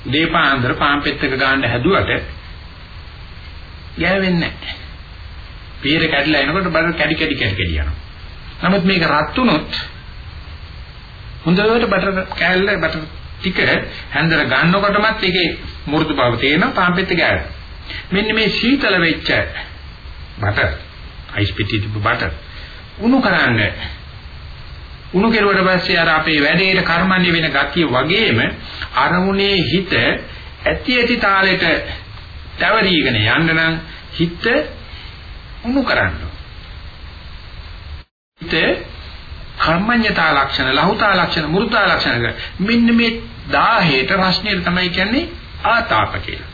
දීපාන්දර පාන් පෙත්තක ගන්න හැදුවට ගෑවෙන්නේ නැහැ. පීර කැඩලා එනකොට බඩ කැඩි කැඩි කැඩි කැඩි යනවා. නමුත් මේක රත් වුණොත් හොඳට බටර් කෑල්ල බටර් ටික හැන්දර ගන්නකොටමත් ඒකේ මෘදු බව තේරෙනවා පාම්පෙත් ගෑව. මෙන්න මේ සීතල වෙච්ච බටර් අයිස් පිටි තිබු බටර් උණු කරන්නේ උණු කෙරුවට පස්සේ අර අපේ වැඩේට කර්මන්නේ වෙන ගතිය වගේම අරමුණේ හිත ඇති ඇති තාලෙට තවරීගෙන යන්න නම් හිත උණු කරන්න. හිත කර්මඤ්ඤතා ලක්ෂණ, ලහුතා ලක්ෂණ, මෘතා ලක්ෂණ මෙන්න මේ 10ට රස්නියට තමයි කියන්නේ ආතාප කියලා.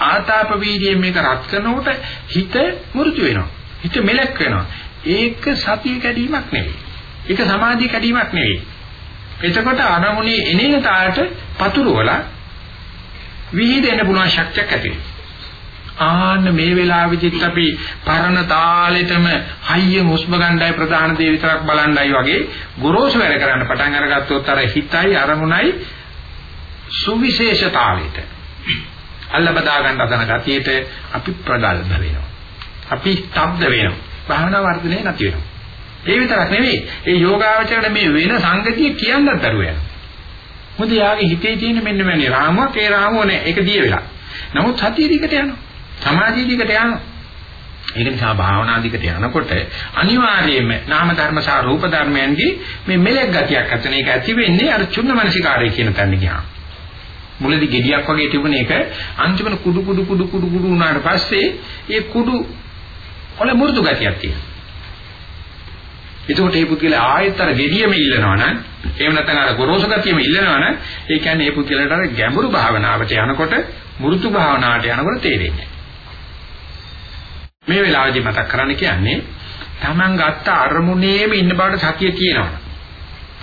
ආතාප වීර්යයෙන් මේක රත් කරනකොට හිත මෘතු වෙනවා. හිත මෙලක් වෙනවා. ඒක සතිය කැඩීමක් නෙවෙයි. ඒක සමාධිය කැඩීමක් නෙවෙයි. එතකොට අනමුණේ එනේන තාලට පතුරවලා විහිදෙන්න පුළුවන් ශක්තියක් ඇති වෙනවා. ආන්න මේ වෙලාවෙදිත් අපි පරණ තාලෙටම හයිය හුස්ම ගන්නයි ප්‍රධාන දේ විතරක් බලන්නයි වගේ ගොරෝසු වැඩ කරන්න පටන් අරගත්තොත් අර හිතයි අරමුණයි සුවිශේෂ තාලෙට අල්ල බදා ගන්න හදන ගතියට අපි ප්‍රගල්භ වෙනවා. අපි ස්තබ්ද වෙනවා. භාවනා වර්ධනය නැති වෙනවා. ඒ විතරක් නෙවෙයි. ඒ යෝගාවචරණ මේ වෙන සංගතිය කියන්නත් දරුවයක්. මොකද යාගේ හිතේ තියෙන මෙන්න මේ රාමුවක් ඒ රාමුව නේ ඒක දිය වෙලා. නමුත් සතිය දිකට යනවා. සමාධිය දිකට යනවා. ඒක නිසා භාවනා දිකට යනකොට අනිවාර්යයෙන්ම නාම ධර්ම සහ රූප ධර්මයන්ගේ මේ මෙලෙක් ගතියක් ඇතිවෙන එක ඇති වෙන්නේ අර චුන්න මනසිකාරය කියන තැන ගියාම. මුලදී gediyak වගේ තිබුණ එක අන්තිමට කුඩු කුඩු කුඩු කුඩු කුඩු වුණාට පස්සේ ඒ කුඩු වල මෘදු ගතියක් තියෙනවා. එතකොට මේ පුද්ගලයා ආයෙත් අර gediyeම ඉල්ලනවා නම් එහෙම නැත්නම් අර ගොරෝසු ගතියෙම ඉල්ලනවා නම් ඒ කියන්නේ මේ පුද්ගලයාට අර ගැඹුරු භාවනාවට යනකොට මෘදු භාවනාවට යනකොට තේරෙන්නේ මේ වෙලාවේදී මතක් කරන්න කියන්නේ Taman ගත්ත අරමුණේම ඉන්න බවට සතිය තියෙනවා.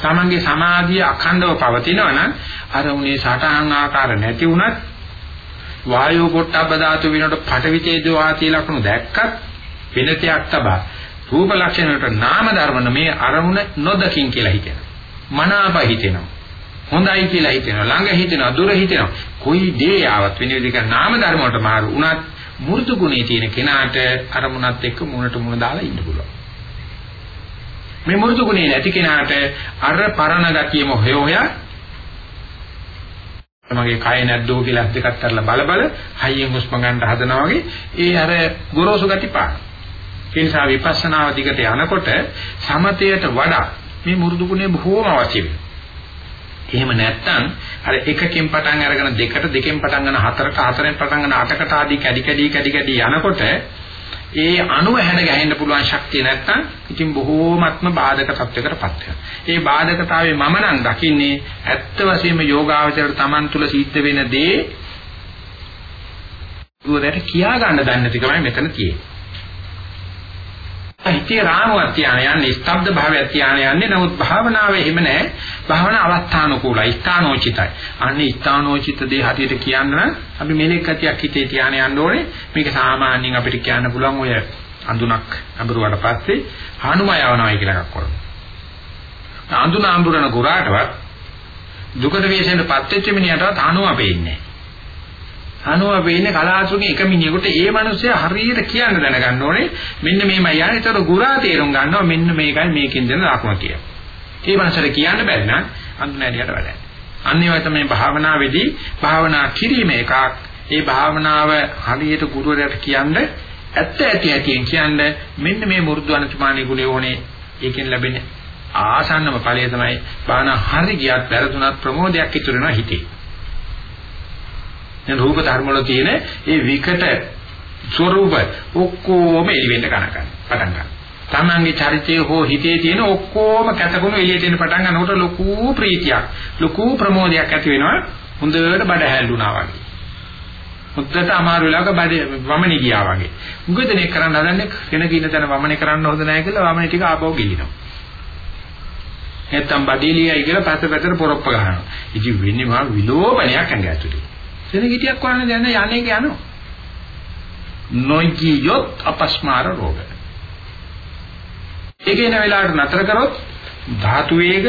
Tamanගේ සමාධිය අඛණ්ඩව පවතිනවා නම් අරමුණේ සටහන් ආකාර නැති වුණත් වායෝ පොට්ටබ්බ ධාතු විනෝඩ පඨවි තේජෝ ආදී ලක්ෂණ දැක්කත් වෙනතයක් තබා රූප ලක්ෂණ වලට නාම ධර්මන මේ අරමුණ නොදකින් කියලා හිතෙනවා. මනාප හිතෙනවා. හොඳයි කියලා හිතෙනවා. ළඟ හිතෙනවා, දුර හිතෙනවා. කොයි දේ ආවත් විනිවිදක නාම ධර්ම වලට මාරු වුණත් මෘදු ගුණේ තියෙන කෙනාට අරමුණත් එක්ක මුණට මුණ දාලා ඉන්න පුළුවන්. මේ මෘදු ගුණේ නැති කෙනාට අර පරණ ගතියම හොය හොයා තමගේ කය නැද්දෝ කියලා දෙකක් කරලා බල බල හයියෙන් හුස්ම ගන්න හදනවා වගේ ඒ අර ගොරෝසු ගති පාන. ඒ නිසා විපස්සනාව දිගට යනකොට සමතයට වඩා මේ මෘදු ගුණය බොහෝම අවශ්‍ය වෙනවා. එහෙම නැත්නම් අර එකකින් පටන් අරගෙන දෙකට දෙකෙන් පටන් ගන්න හතරට හතරෙන් පටන් ගන්න අටකට ආදී කැඩි කැඩි කැඩි කැඩි යනකොට ඒ අණුව හැඩ ගැහෙන්න පුළුවන් ශක්තිය නැත්නම් ඉතින් බොහෝමත්ම බාධක තත්වයකටපත් වෙනවා. ඒ බාධකතාවයේ මම නම් දකින්නේ ඇත්ත වශයෙන්ම යෝගාවචරයට Taman තුල සිද්ධ වෙන දේ දුරට කියා ගන්න දන්නේ නැති කමයි මෙතන තියෙන්නේ. හිතේ රාමුවක් තියාන යන්නේ ස්තබ්ද භාවයක් තියාන යන්නේ. නමුත් භාවනාවේ එහෙම නැහැ භාවනා අවස්ථානුකූලයි ස්ථානෝචිතයි. අන්නේ ස්ථානෝචිත දේ හරියට කියන්න නම් අපි මෙලෙක් ගතියක් හිතේ තියාන යන්න ඕනේ. මේක සාමාන්‍යයෙන් අපිට කියන්න පුළුවන් ඔය අඳුනක් අඹරුවාට පස්සේ හානුමය යවනවා කියලා එකක් කරනවා අඳුන අඹරන ගුරාටවත් දුකට වේසෙන්පත් වෙච්ච මිනිහටවත් හානුම පේන්නේ නැහැ අනුව වෙන්නේ කලාතුරකින් එක මිනිහෙකුට ඒ මිනිස්සයා හරියට කියන්න දැනගන්න ඕනේ මෙන්න මේමයි යන්නේ ඒතර ගුරා තේරුම් ගන්නවා මෙන්න මේකයි මේකෙන් දෙන ලක්ෂණ කියලා. ඒ මනසට කියන්න බැරි නම් අඳුනැලියට වැඩයි. අන්න ඒවා තමයි භාවනාවේදී භාවනා කිරීම එකක්. ඒ භාවනාව හරියට ගුරුවරයාට කියන්න ඇත්ත ඇති ඇතියෙන් කියන්න මෙන්න මේ මුරුදු අනතුමානී ගුණය ඕනේ. ඒකෙන් ලැබෙන ආසන්නම ඵලය තමයි භාවනා හරි ගියත් වැරදුනත් ප්‍රමෝදයක් ඉතුරු වෙනවා හිතේ. දැන් රූප ධර්ම වල තියෙන ඒ විකට ස්වરૂප ඔක්කොම එළි වෙන්න කනකන පටන් ගන්නවා. තමන්ගේ චරිතය හෝ හිතේ තියෙන ඔක්කොම කැතකුණු එළියට එන්න පටන් ගන්නකොට ලොකු ප්‍රීතියක් ලොකු ප්‍රමෝදයක් ඇති වෙනවා හොඳට බඩ හැල්ුණා වගේ. මුද්දට අමාරු වෙලාවක බඩ වමනේ ගියා වගේ. මුගදනේ කරන්න හදන්නේ කෙන කින තැන වමනේ කරන්න හොඳ නැහැ කියලා වමනේ ටික ආපහු ගිලිනවා. නැත්තම් බඩේලියයි කියලා පැත පැතට පොරොප්ප ගන්නවා. ඉතින් වෙන්නේ මහා විලෝපනයක් ඇඟ ඇතුලේ. සෙනගිටියක් වහන්න දැන යන්නේ යනවා. නොයිකියොත් අපස්මාර රෝග. ඒකේන වෙලාවට නතර කරොත් ධාතු වේග,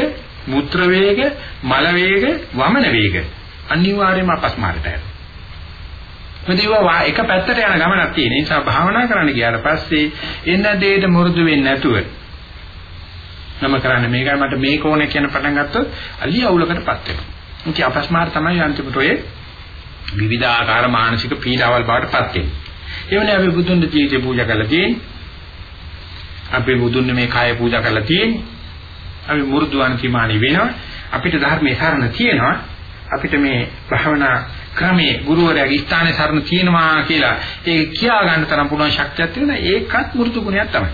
මුත්‍ර වේග, මල වේග, වමන වේග අනිවාර්යයෙන්ම අපස්මාරට යනවා. මොදේවා එක පැත්තට යන ගමනක් තියෙන නිසා භාවනා කරන්න ගියාට පස්සේ එන දෙයට මුරුදු වෙන්නේ නැතුව නම කරන්නේ මේකයි මට මේක ඕනේ කියන පටන් ගත්තොත් අලිය අවුලකටපත් වෙනවා. ඉතින් අපස්මාර තමයි අන්තිමට ඔය විවිධාකාර මානසික පීඩාවල් බවට පත් වෙනවා. එවනේ අපි බුදුන් ජීවිතේ පූජා කරලා තියෙන්නේ. අපි බුදුන් මේ කාය පූජා කරලා තියෙන්නේ. අපි මුරුදුවන් කිමානි වෙනවා. අපිට ධර්මයේ සරණ තියෙනවා. අපිට මේ භාවනා ක්‍රමයේ ගුරුවරයාගේ ස්ථානයේ සරණ තියෙනවා කියලා ඒක කියා ගන්න තරම් පුළුවන් ශක්තියක් තියෙනවා. ඒකත් මෘතු ගුණයක් තමයි.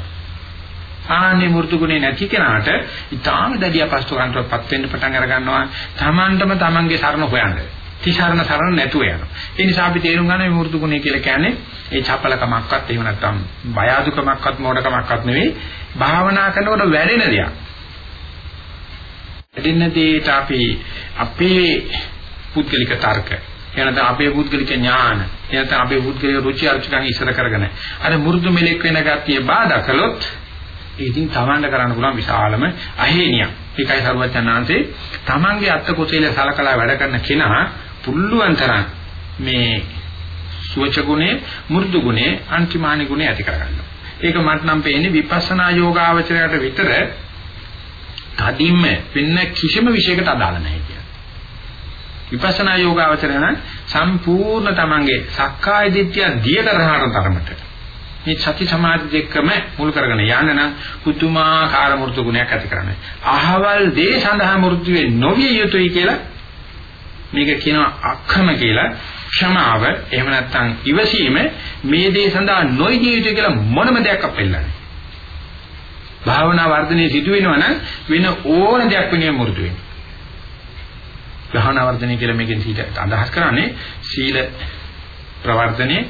ආන්නේ මෘතු ගුණේ නැති කෙනාට ඊටාම දැඩි අපස්තෝකන්ටපත් වෙන්න පටන් අර ගන්නවා. Tamanටම Tamanගේ සරණ හොයන්නේ. තිසරණ සරණ නැතුව යනවා. ඒ නිසා අපි තේරුම් ගන්න මේ මෘදු ගුණය කියලා කියන්නේ ඒ චපලකමක්වත් එහෙම නැත්නම් බය අදුකමක්වත් මොඩකමක්වත් නෙවෙයි භාවනා කරනකොට වැඩෙන දෙයක්. වැඩෙන දෙයට අපි අපේ පුද්ගලික තර්ක එනත අපේ පුද්ගලික ඥාන එනත අපේ පුද්ගලික රුචි අරුචිකම් ඉස්සර කරගෙන අර මෘදු මෙලෙක් වෙන ගතිය බාධා කළොත් ඉතින් තවන්න කරන්න පුළුවන් විශාලම අහේනියක්. ඒකයි සරුවචනාංශේ තමන්ගේ අත්ත කුසීල සලකලා වැඩ කරන කෙනා පුළුවන් තරම් මේ සුවච ගුණේ මෘදු ගුණේ අන්තිමානි ගුණේ ඇති කරගන්නවා. ඒක මට නම් පේන්නේ විපස්සනා යෝගාවචරයට විතර තදින්ම වෙන කිසිම විශයකට අදාළ නැහැ කියන්නේ. විපස්සනා යෝගාවචරය නම් සම්පූර්ණ තමන්ගේ සක්කාය දිට්ඨිය දිය කරහන තරමට මේ සති සමාධි දෙකම මුල් කරගෙන යන්න නම් පුතුමාකාර මෘතු ගුණයක් ඇති කරන්න. අහවල් දේ සඳහා මෘතුවේ නොවිය යුතුයි කියලා මේක කියනවා අක්‍රම කියලා ක්ෂමාව එහෙම නැත්නම් ඉවසීම මේ දේ සඳහා නොයිදිය යුතුයි කියලා මොනම දෙයක් අපෙල්ලන්නේ. භාවනා වර්ධනයේ සිදු වෙනවා නම් වෙන ඕන දෙයක් වෙනුවෙන් මෘදු වෙනවා. භාවනා වර්ධනය කියලා මේකෙන් සීල අදහස් කරන්නේ සීල ප්‍රවර්ධනයේ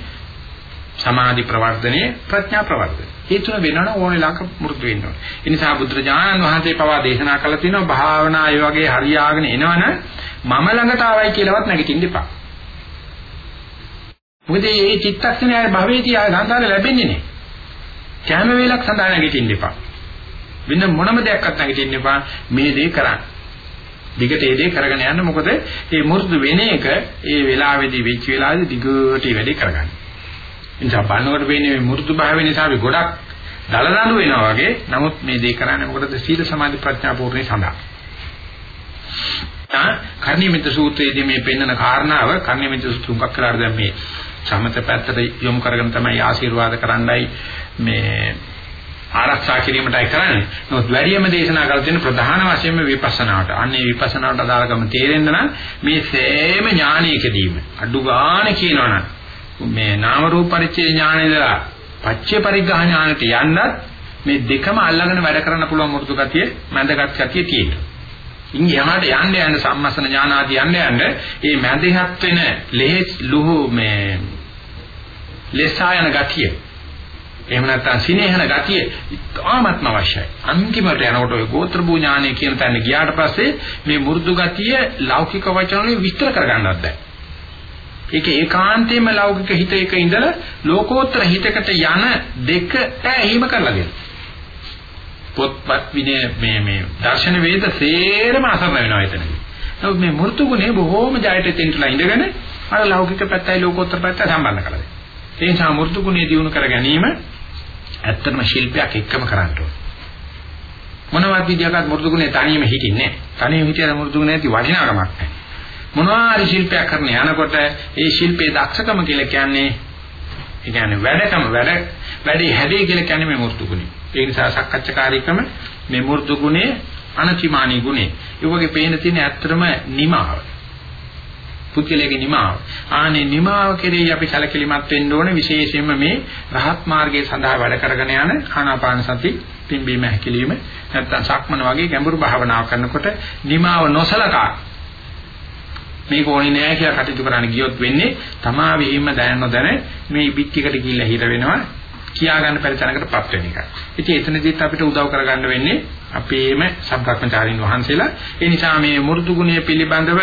සමාධි ප්‍රවර්ධනයේ ප්‍රඥා ප්‍රවර්ධනය. ඒ තුන වෙනවන ඕනේ ලාක මෘදු වෙන්න ඕනේ. ඒ නිසා බුදුරජාණන් වහන්සේ පවා දේශනා කළා තියෙනවා භාවනා ඒ වගේ හරියාගෙන එනවනම් මම ළඟට ආවයි කියලාවත් නැගිටින්න එපා. මොකද මේ චිත්තක්ෂණය භවයේදී ආය සංසාරේ ලැබෙන්නේ නැහැ. කැම වේලක් සඳහා නැගිටින්න එපා. වෙන මොනම දෙයක්වත් නැගිටින්න එපා මේ දේ කරන්න. දිගට ඒ දේ කරගෙන යන්න මොකද මේ මෘදු වෙන එක ඒ වෙලාවේදී වෙච්ච වෙලාවේදී දිගට ඒ වැඩේ කරගන්න. නිසා බලනකොට වෙන්නේ මේ මෘදු භාවය නිසා අපි ගොඩක් දලදඬු වෙනවා වගේ. නමුත් මේ දේ කරන්නේ මොකටද? සීල සමාධි ප්‍රඥා පූර්ණේ සඳහා. ආ කර්ණීයමිත සූත්‍රයේදී මේ පෙන්වන කාරණාව කර්ණීයමිත සූත්‍රයක් කරලා දැන් මේ සමත පැත්තට යොමු කරගෙන තමයි ආශිර්වාද කරන්නයි මේ ආරක්ෂා කිරීමටයි කරන්නේ. නමුත් වැඩියම දේශනා කරලා තියෙන ප්‍රධාන වශයෙන්ම විපස්සනාවට. අන්නේ විපස්සනාවට අදාළකම තේරෙන්න නම් මේ සෑම ඥානයකදීම අඩු ගන්න කියනවනම් මේ නාම රූප පරිච්ඡේ ඥානෙදලා පච්චේ පරිග්‍රහ ඥානට යන්නත් මේ දෙකම අල්ලගෙන වැඩ කරන්න පුළුවන් මෘදු ගතිය, මන්දගත් ගතිය තියෙනවා. ඉන් යහට යන්න යන්න සම්මසන ඥාන ආදී යන්න යන්න මේ මැදහත් වෙන ලෙහෙස් ලුහු මේ ලෙසායන ගතිය එහෙම නැත්නම් සිනේහන ගතිය ඉතාමත්ම අවශ්‍යයි. අන්තිමට යනකොට ඔය ගෝත්‍ර භූ ඥානය කියන තැන ගියාට පස්සේ මේ මෘදු ගතිය ලෞකික වචන වලින් විස්තර කරගන්නවත් බෑ. ඒක ඒකාන්තයෙන්ම ලෞකික හිත එක ඉඳලා ලෝකෝත්තර හිතකට යන දෙක ඇහිම කරලා දෙනවා. පොත්පත් විනේ මේ මේ දර්ශන වේද සේරම අසම වෙනවා එතනදී. නමුත් මේ මෘතු ගුණේ බොහෝම ජයට තෙන්ටලා ඉඳගෙන අර ලෞකික පැත්තයි ලෝකෝත්තර පැත්තයි සම්බන්ධ කරලා දෙනවා. ඒ නිසා මෘතු ගුණේ දිනු කර ගැනීම ඇත්තටම ශිල්පයක් එක්කම කරන්න ඕනේ. මොනවත් විදියකට මෘදු ගුණේ තනියම හිටින්නේ නැහැ. තනියම හිටියම මෘදු ගුණේ ඇති වටිනාකමක් නැහැ. මොනවා හරි ශිල්පයක් කරන යනකොට ඒ ශිල්පයේ දක්ෂකම කියලා කියන්නේ ඒ කියන්නේ වැඩකම වැඩ වැඩේ හැදේ කියලා කියන්නේ මේ මෘදු ගුණේ. ඒ නිසා සක්කච්ඡාකාරීකම මේ මෘදු ගුණේ අනතිමානී ගුණේ. ඒ වගේ පේන තියෙන ඇත්තටම නිමාව. පුද්ගලයාගේ නිමාව. ආනේ නිමාව කෙරෙහි අපි සැලකිලිමත් වෙන්න ඕනේ විශේෂයෙන්ම මේ රහත් මාර්ගයේ සඳහා වැඩ කරගෙන යන ආනාපාන සති පිම්බීම හැකිලිම නැත්තම් සක්මන වගේ ගැඹුරු භාවනාව කරනකොට නිමාව නොසලකා මේක ඕනේ නෑ කියලා කටයුතු කරන්න ගියොත් වෙන්නේ තමා වීම දැන නොදැන මේ පිටිකට ගිහිල්ලා හිර වෙනවා කියා ගන්න බැරි තැනකටපත් වෙන එක. ඉතින් එතනදිත් අපිට උදව් කරගන්න වෙන්නේ අපේම සම්ප්‍රක්‍මචාරින් වහන්සේලා. ඒ නිසා මේ මෘදු ගුණය පිළිබඳව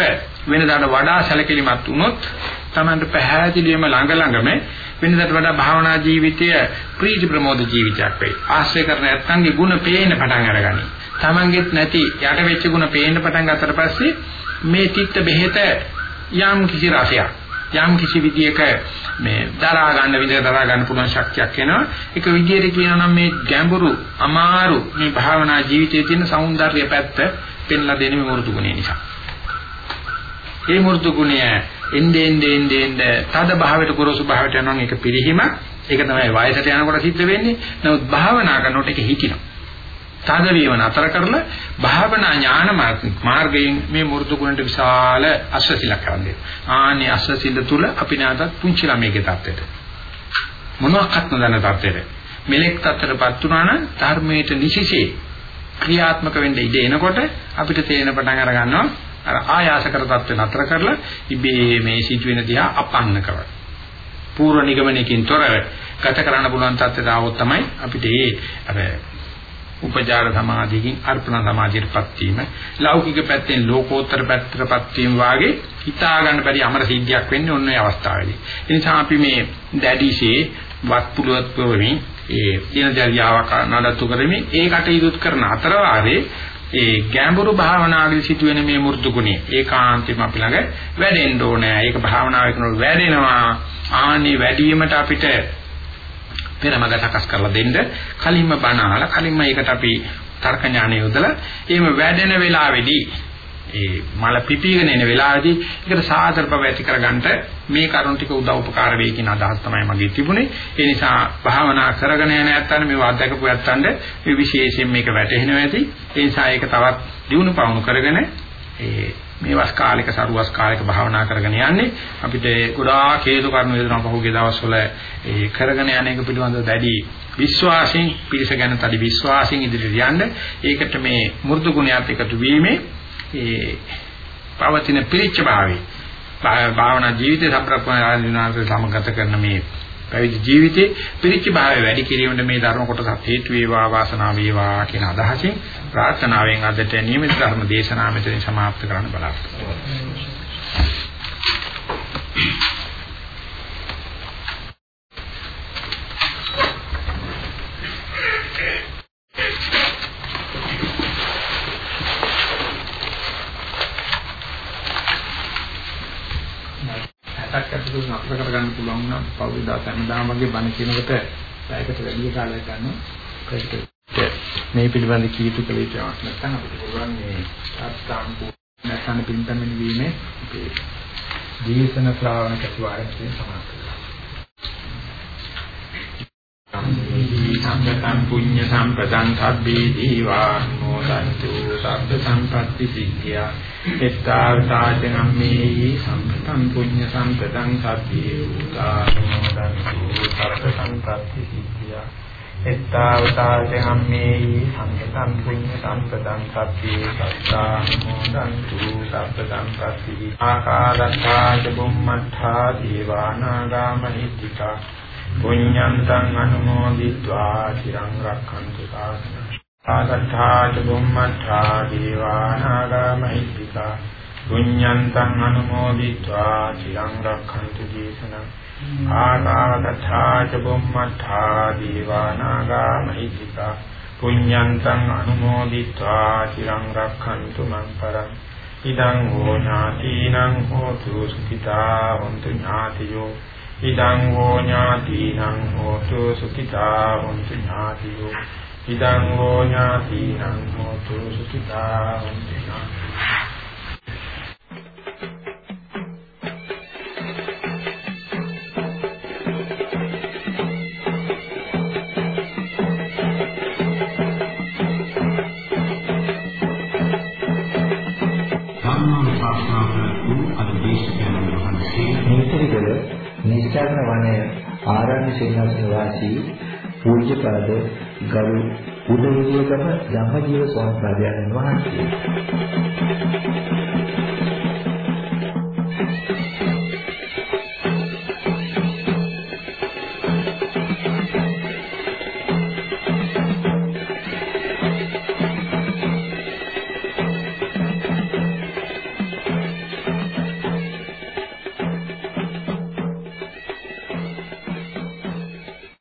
වෙනදාට වඩා සැලකිලිමත් වුණොත් Tamanට පැහැදිලිවම ළඟ ළඟම වෙනදාට වඩා භාවනා ජීවිතය ප්‍රීති ප්‍රමෝද ජීවිතයක් වෙයි. ආශ්‍රය කරන නැත්නම්ගේ ගුණ පේන්න පටන් අරගනි. Tamanගෙත් නැති යට වෙච්ච ගුණ පේන්න පටන් ගත්තට පස්සේ මේ තිත්ත බෙහෙත යම් කිසි රසයක් යම් කිසි විදියක මේ දරා ගන්න විදිහ දරා ගන්න පුළුවන් ශක්තියක් එනවා. ඒක විදියට කියනවා නම් මේ ගැඹුරු අමාරු මේ භාවනා ජීවිතයේ තියෙන సౌందර්ය පැත්ත පෙන්ලා දෙන්නේ මේ මෘදු ගුණය නිසා. ඒ මෘදු ගුණය එnde ende ende ende තද භාවයට ගොරෝසු භාවයට යනවා ඒක පිළිහිම ඒක තමයි වයසට යනකොට සිද්ධ වෙන්නේ. නමුත් භාවනා කරනකොට ඒක හිතිනවා තද වීම නතර කරලා භාවනා ඥාන මාර්ගයෙන් මේ මෘදු ගුණට විශාල අශ්‍රසිලක් කරන්නේ. ආනේ අශ්‍රසිල තුල අපි නැවතත් පුංචි ළමයිගේ තත්ත්වයට. මොනවාක්වත් නොදන්න තත්ත්වයට. මෙලෙක් තත්ත්වයටපත් වුණා නම් ධර්මයට නිසිසේ ක්‍රියාත්මක වෙන්න ඉඩ එනකොට අපිට තේරෙන පටන් අර ගන්නවා අර ආයාස කර තත්ත්ව නතර කරලා ඉබේ මේ සිදුවෙන දිහා අපන්න කරනවා. පූර්ව නිගමනයකින් තොරව ගත කරන්න පුළුවන් තත්ත්වයට ආවොත් තමයි අපිට ඒ අර උපජාර සමාධියකින් අර්පණ සමාධියටපත් වීම ලෞකික පැත්තෙන් ලෝකෝත්තර පැත්තටපත් වීම වාගේ හිතා ගන්න බැරි අමර සිද්ධියක් වෙන්නේ ඔන්න ඔය අවස්ථාවේදී. ඒ නිසා අපි මේ දැඩිසේ වත් පුලුවත් වෙමින් ඒ දිනදරියාවක් නඩත්තු කරමින් ඒ කටයුතු කරන අතර වාරේ ඒ ගැඹුරු භාවනාවේ සිදුවෙන මේ මෘදු ගුණය ඒකාන්තයෙන්ම අපි ළඟ වැඩෙන්න ඕනේ. ඒක භාවනාවේ කරනකොට වැඩෙනවා. ආනි වැඩිවීමට අපිට පෙරමග සකස් කරලා දෙන්න කලින්ම බණ අහලා කලින්ම ඒකට අපි තර්ක ඥානය යොදලා එහෙම වැඩෙන වෙලාවේදී ඒ මල පිපිගෙන එන වෙලාවේදී ඒකට සාදර බව ඇති කරගන්න මේ කරුණ ටික උදව් උපකාර වෙයි කියන අදහස් තමයි මගේ තිබුණේ. ඒ නිසා භාවනා කරගෙන යන නැත්තන් මේ වාද්දකපු නැත්තන්ට මේ විශේෂයෙන් මේක වැටහෙනවා ඇති. ඒ නිසා ඒක තවත් දිනු පවුණු කරගෙන ඒ මේ වස් කාලික සරුවස් කාලික භාවනා කරගෙන යන්නේ අපිට ගොඩාක් හේතු කාරණ වේදනා පහුගිය දවස්වල ඒ කරගෙන යන එක පිළිබඳව දැඩි විශ්වාසයෙන් පිරිස ගැන තඩි විශ්වාසයෙන් ඉදිරියට යන්න ඒකට මේ මෘදු ගුණයත් එකතු වීමේ ඒ පවතින පිරිච්ච භාවයේ භාවනා ජීවිතය සම්ප්‍රප්‍රායනාන්ත සමගත කරන මේ පැවිදි ජීවිතේ පිරිච්ච භාවය වැඩි කිරීමට මේ ධර්ම කොටසක් හේතු වේවා වාසනාව වේවා කියන අදහසින් ප්‍රාර්ථනාවෙන් අදට නියමිත ධර්ම දේශනාව මෙතනින් સમાપ્ત කරන්න බලාපොරොත්තු වෙනවා ඇතුළත නතර කරගන්න පුළුවන් නම් පෞද්ගලික හැමදාම වගේ බණ කියනකොට පැයකට වැඩි කාලයක් ගන්නවා. මේ පිළිබඳ කීතු කළ යුතු නැත්නම් අපිට පුළුවන් මේ අත්සම්පූ නැත්නම් පින්තමෙන් වීමේ අපේ ජීවිතන ශ්‍රාවණ කටුවාරයෙන් සමාප්ත කරනවා. සම්පතං පුඤ්ඤ සම්පතං සබ්බේ දීවානුමෝදන්තු සබ්බ සම්පatti සිද්ධිය. එත්තාවතාජනම්මේ සම්පතං පුඤ්ඤ සම්පතං සත්‍යේ උදානෝදස්සු සබ්බ සම්පatti සිද්ධිය. එත්තාවතාජනම්මේ සම්පතං පුඤ්ඤ සම්පතං සත්‍යේ සත්තානෝදස්සු සබ්බ සම්පatti ආකාදත්තා චුම්මත්තා දීවානාගාමහිත්‍තිකා පුඤ්ඤන්තං අනුමෝදිत्वा চিරං රක්ඛන්තු සාසනං. ආගත්තා චුම්මත්තා දීවානාගා මහිත්‍තිකා පුඤ්ඤන්තං අනුමෝදිत्वा චිරං රක්ඛන්තු දේශනං ආගත්තා චුම්මත්තා දීවානාගා මහිත්‍තිකා පුඤ්ඤන්තං අනුමෝදිत्वा චිරං රක්ඛන්තු මං පරං ඉදං හෝ ඥාතිනං හෝතු සුඛිතා හොන්තු ඥාතියෝ ඉදං හෝ ඥාතිනං හෝතු සුඛිතා හොන්තු ඥාතියෝ ඉදං හෝ ඥාතිනං හෝතු සුඛිතා නිස්සාරණ වනය ආරණ්‍ය සේනාසන වාසී පූජ්‍යපාද ගරු උදේවියගම ධම්මජීව ස්වාමීන් වහන්සේ.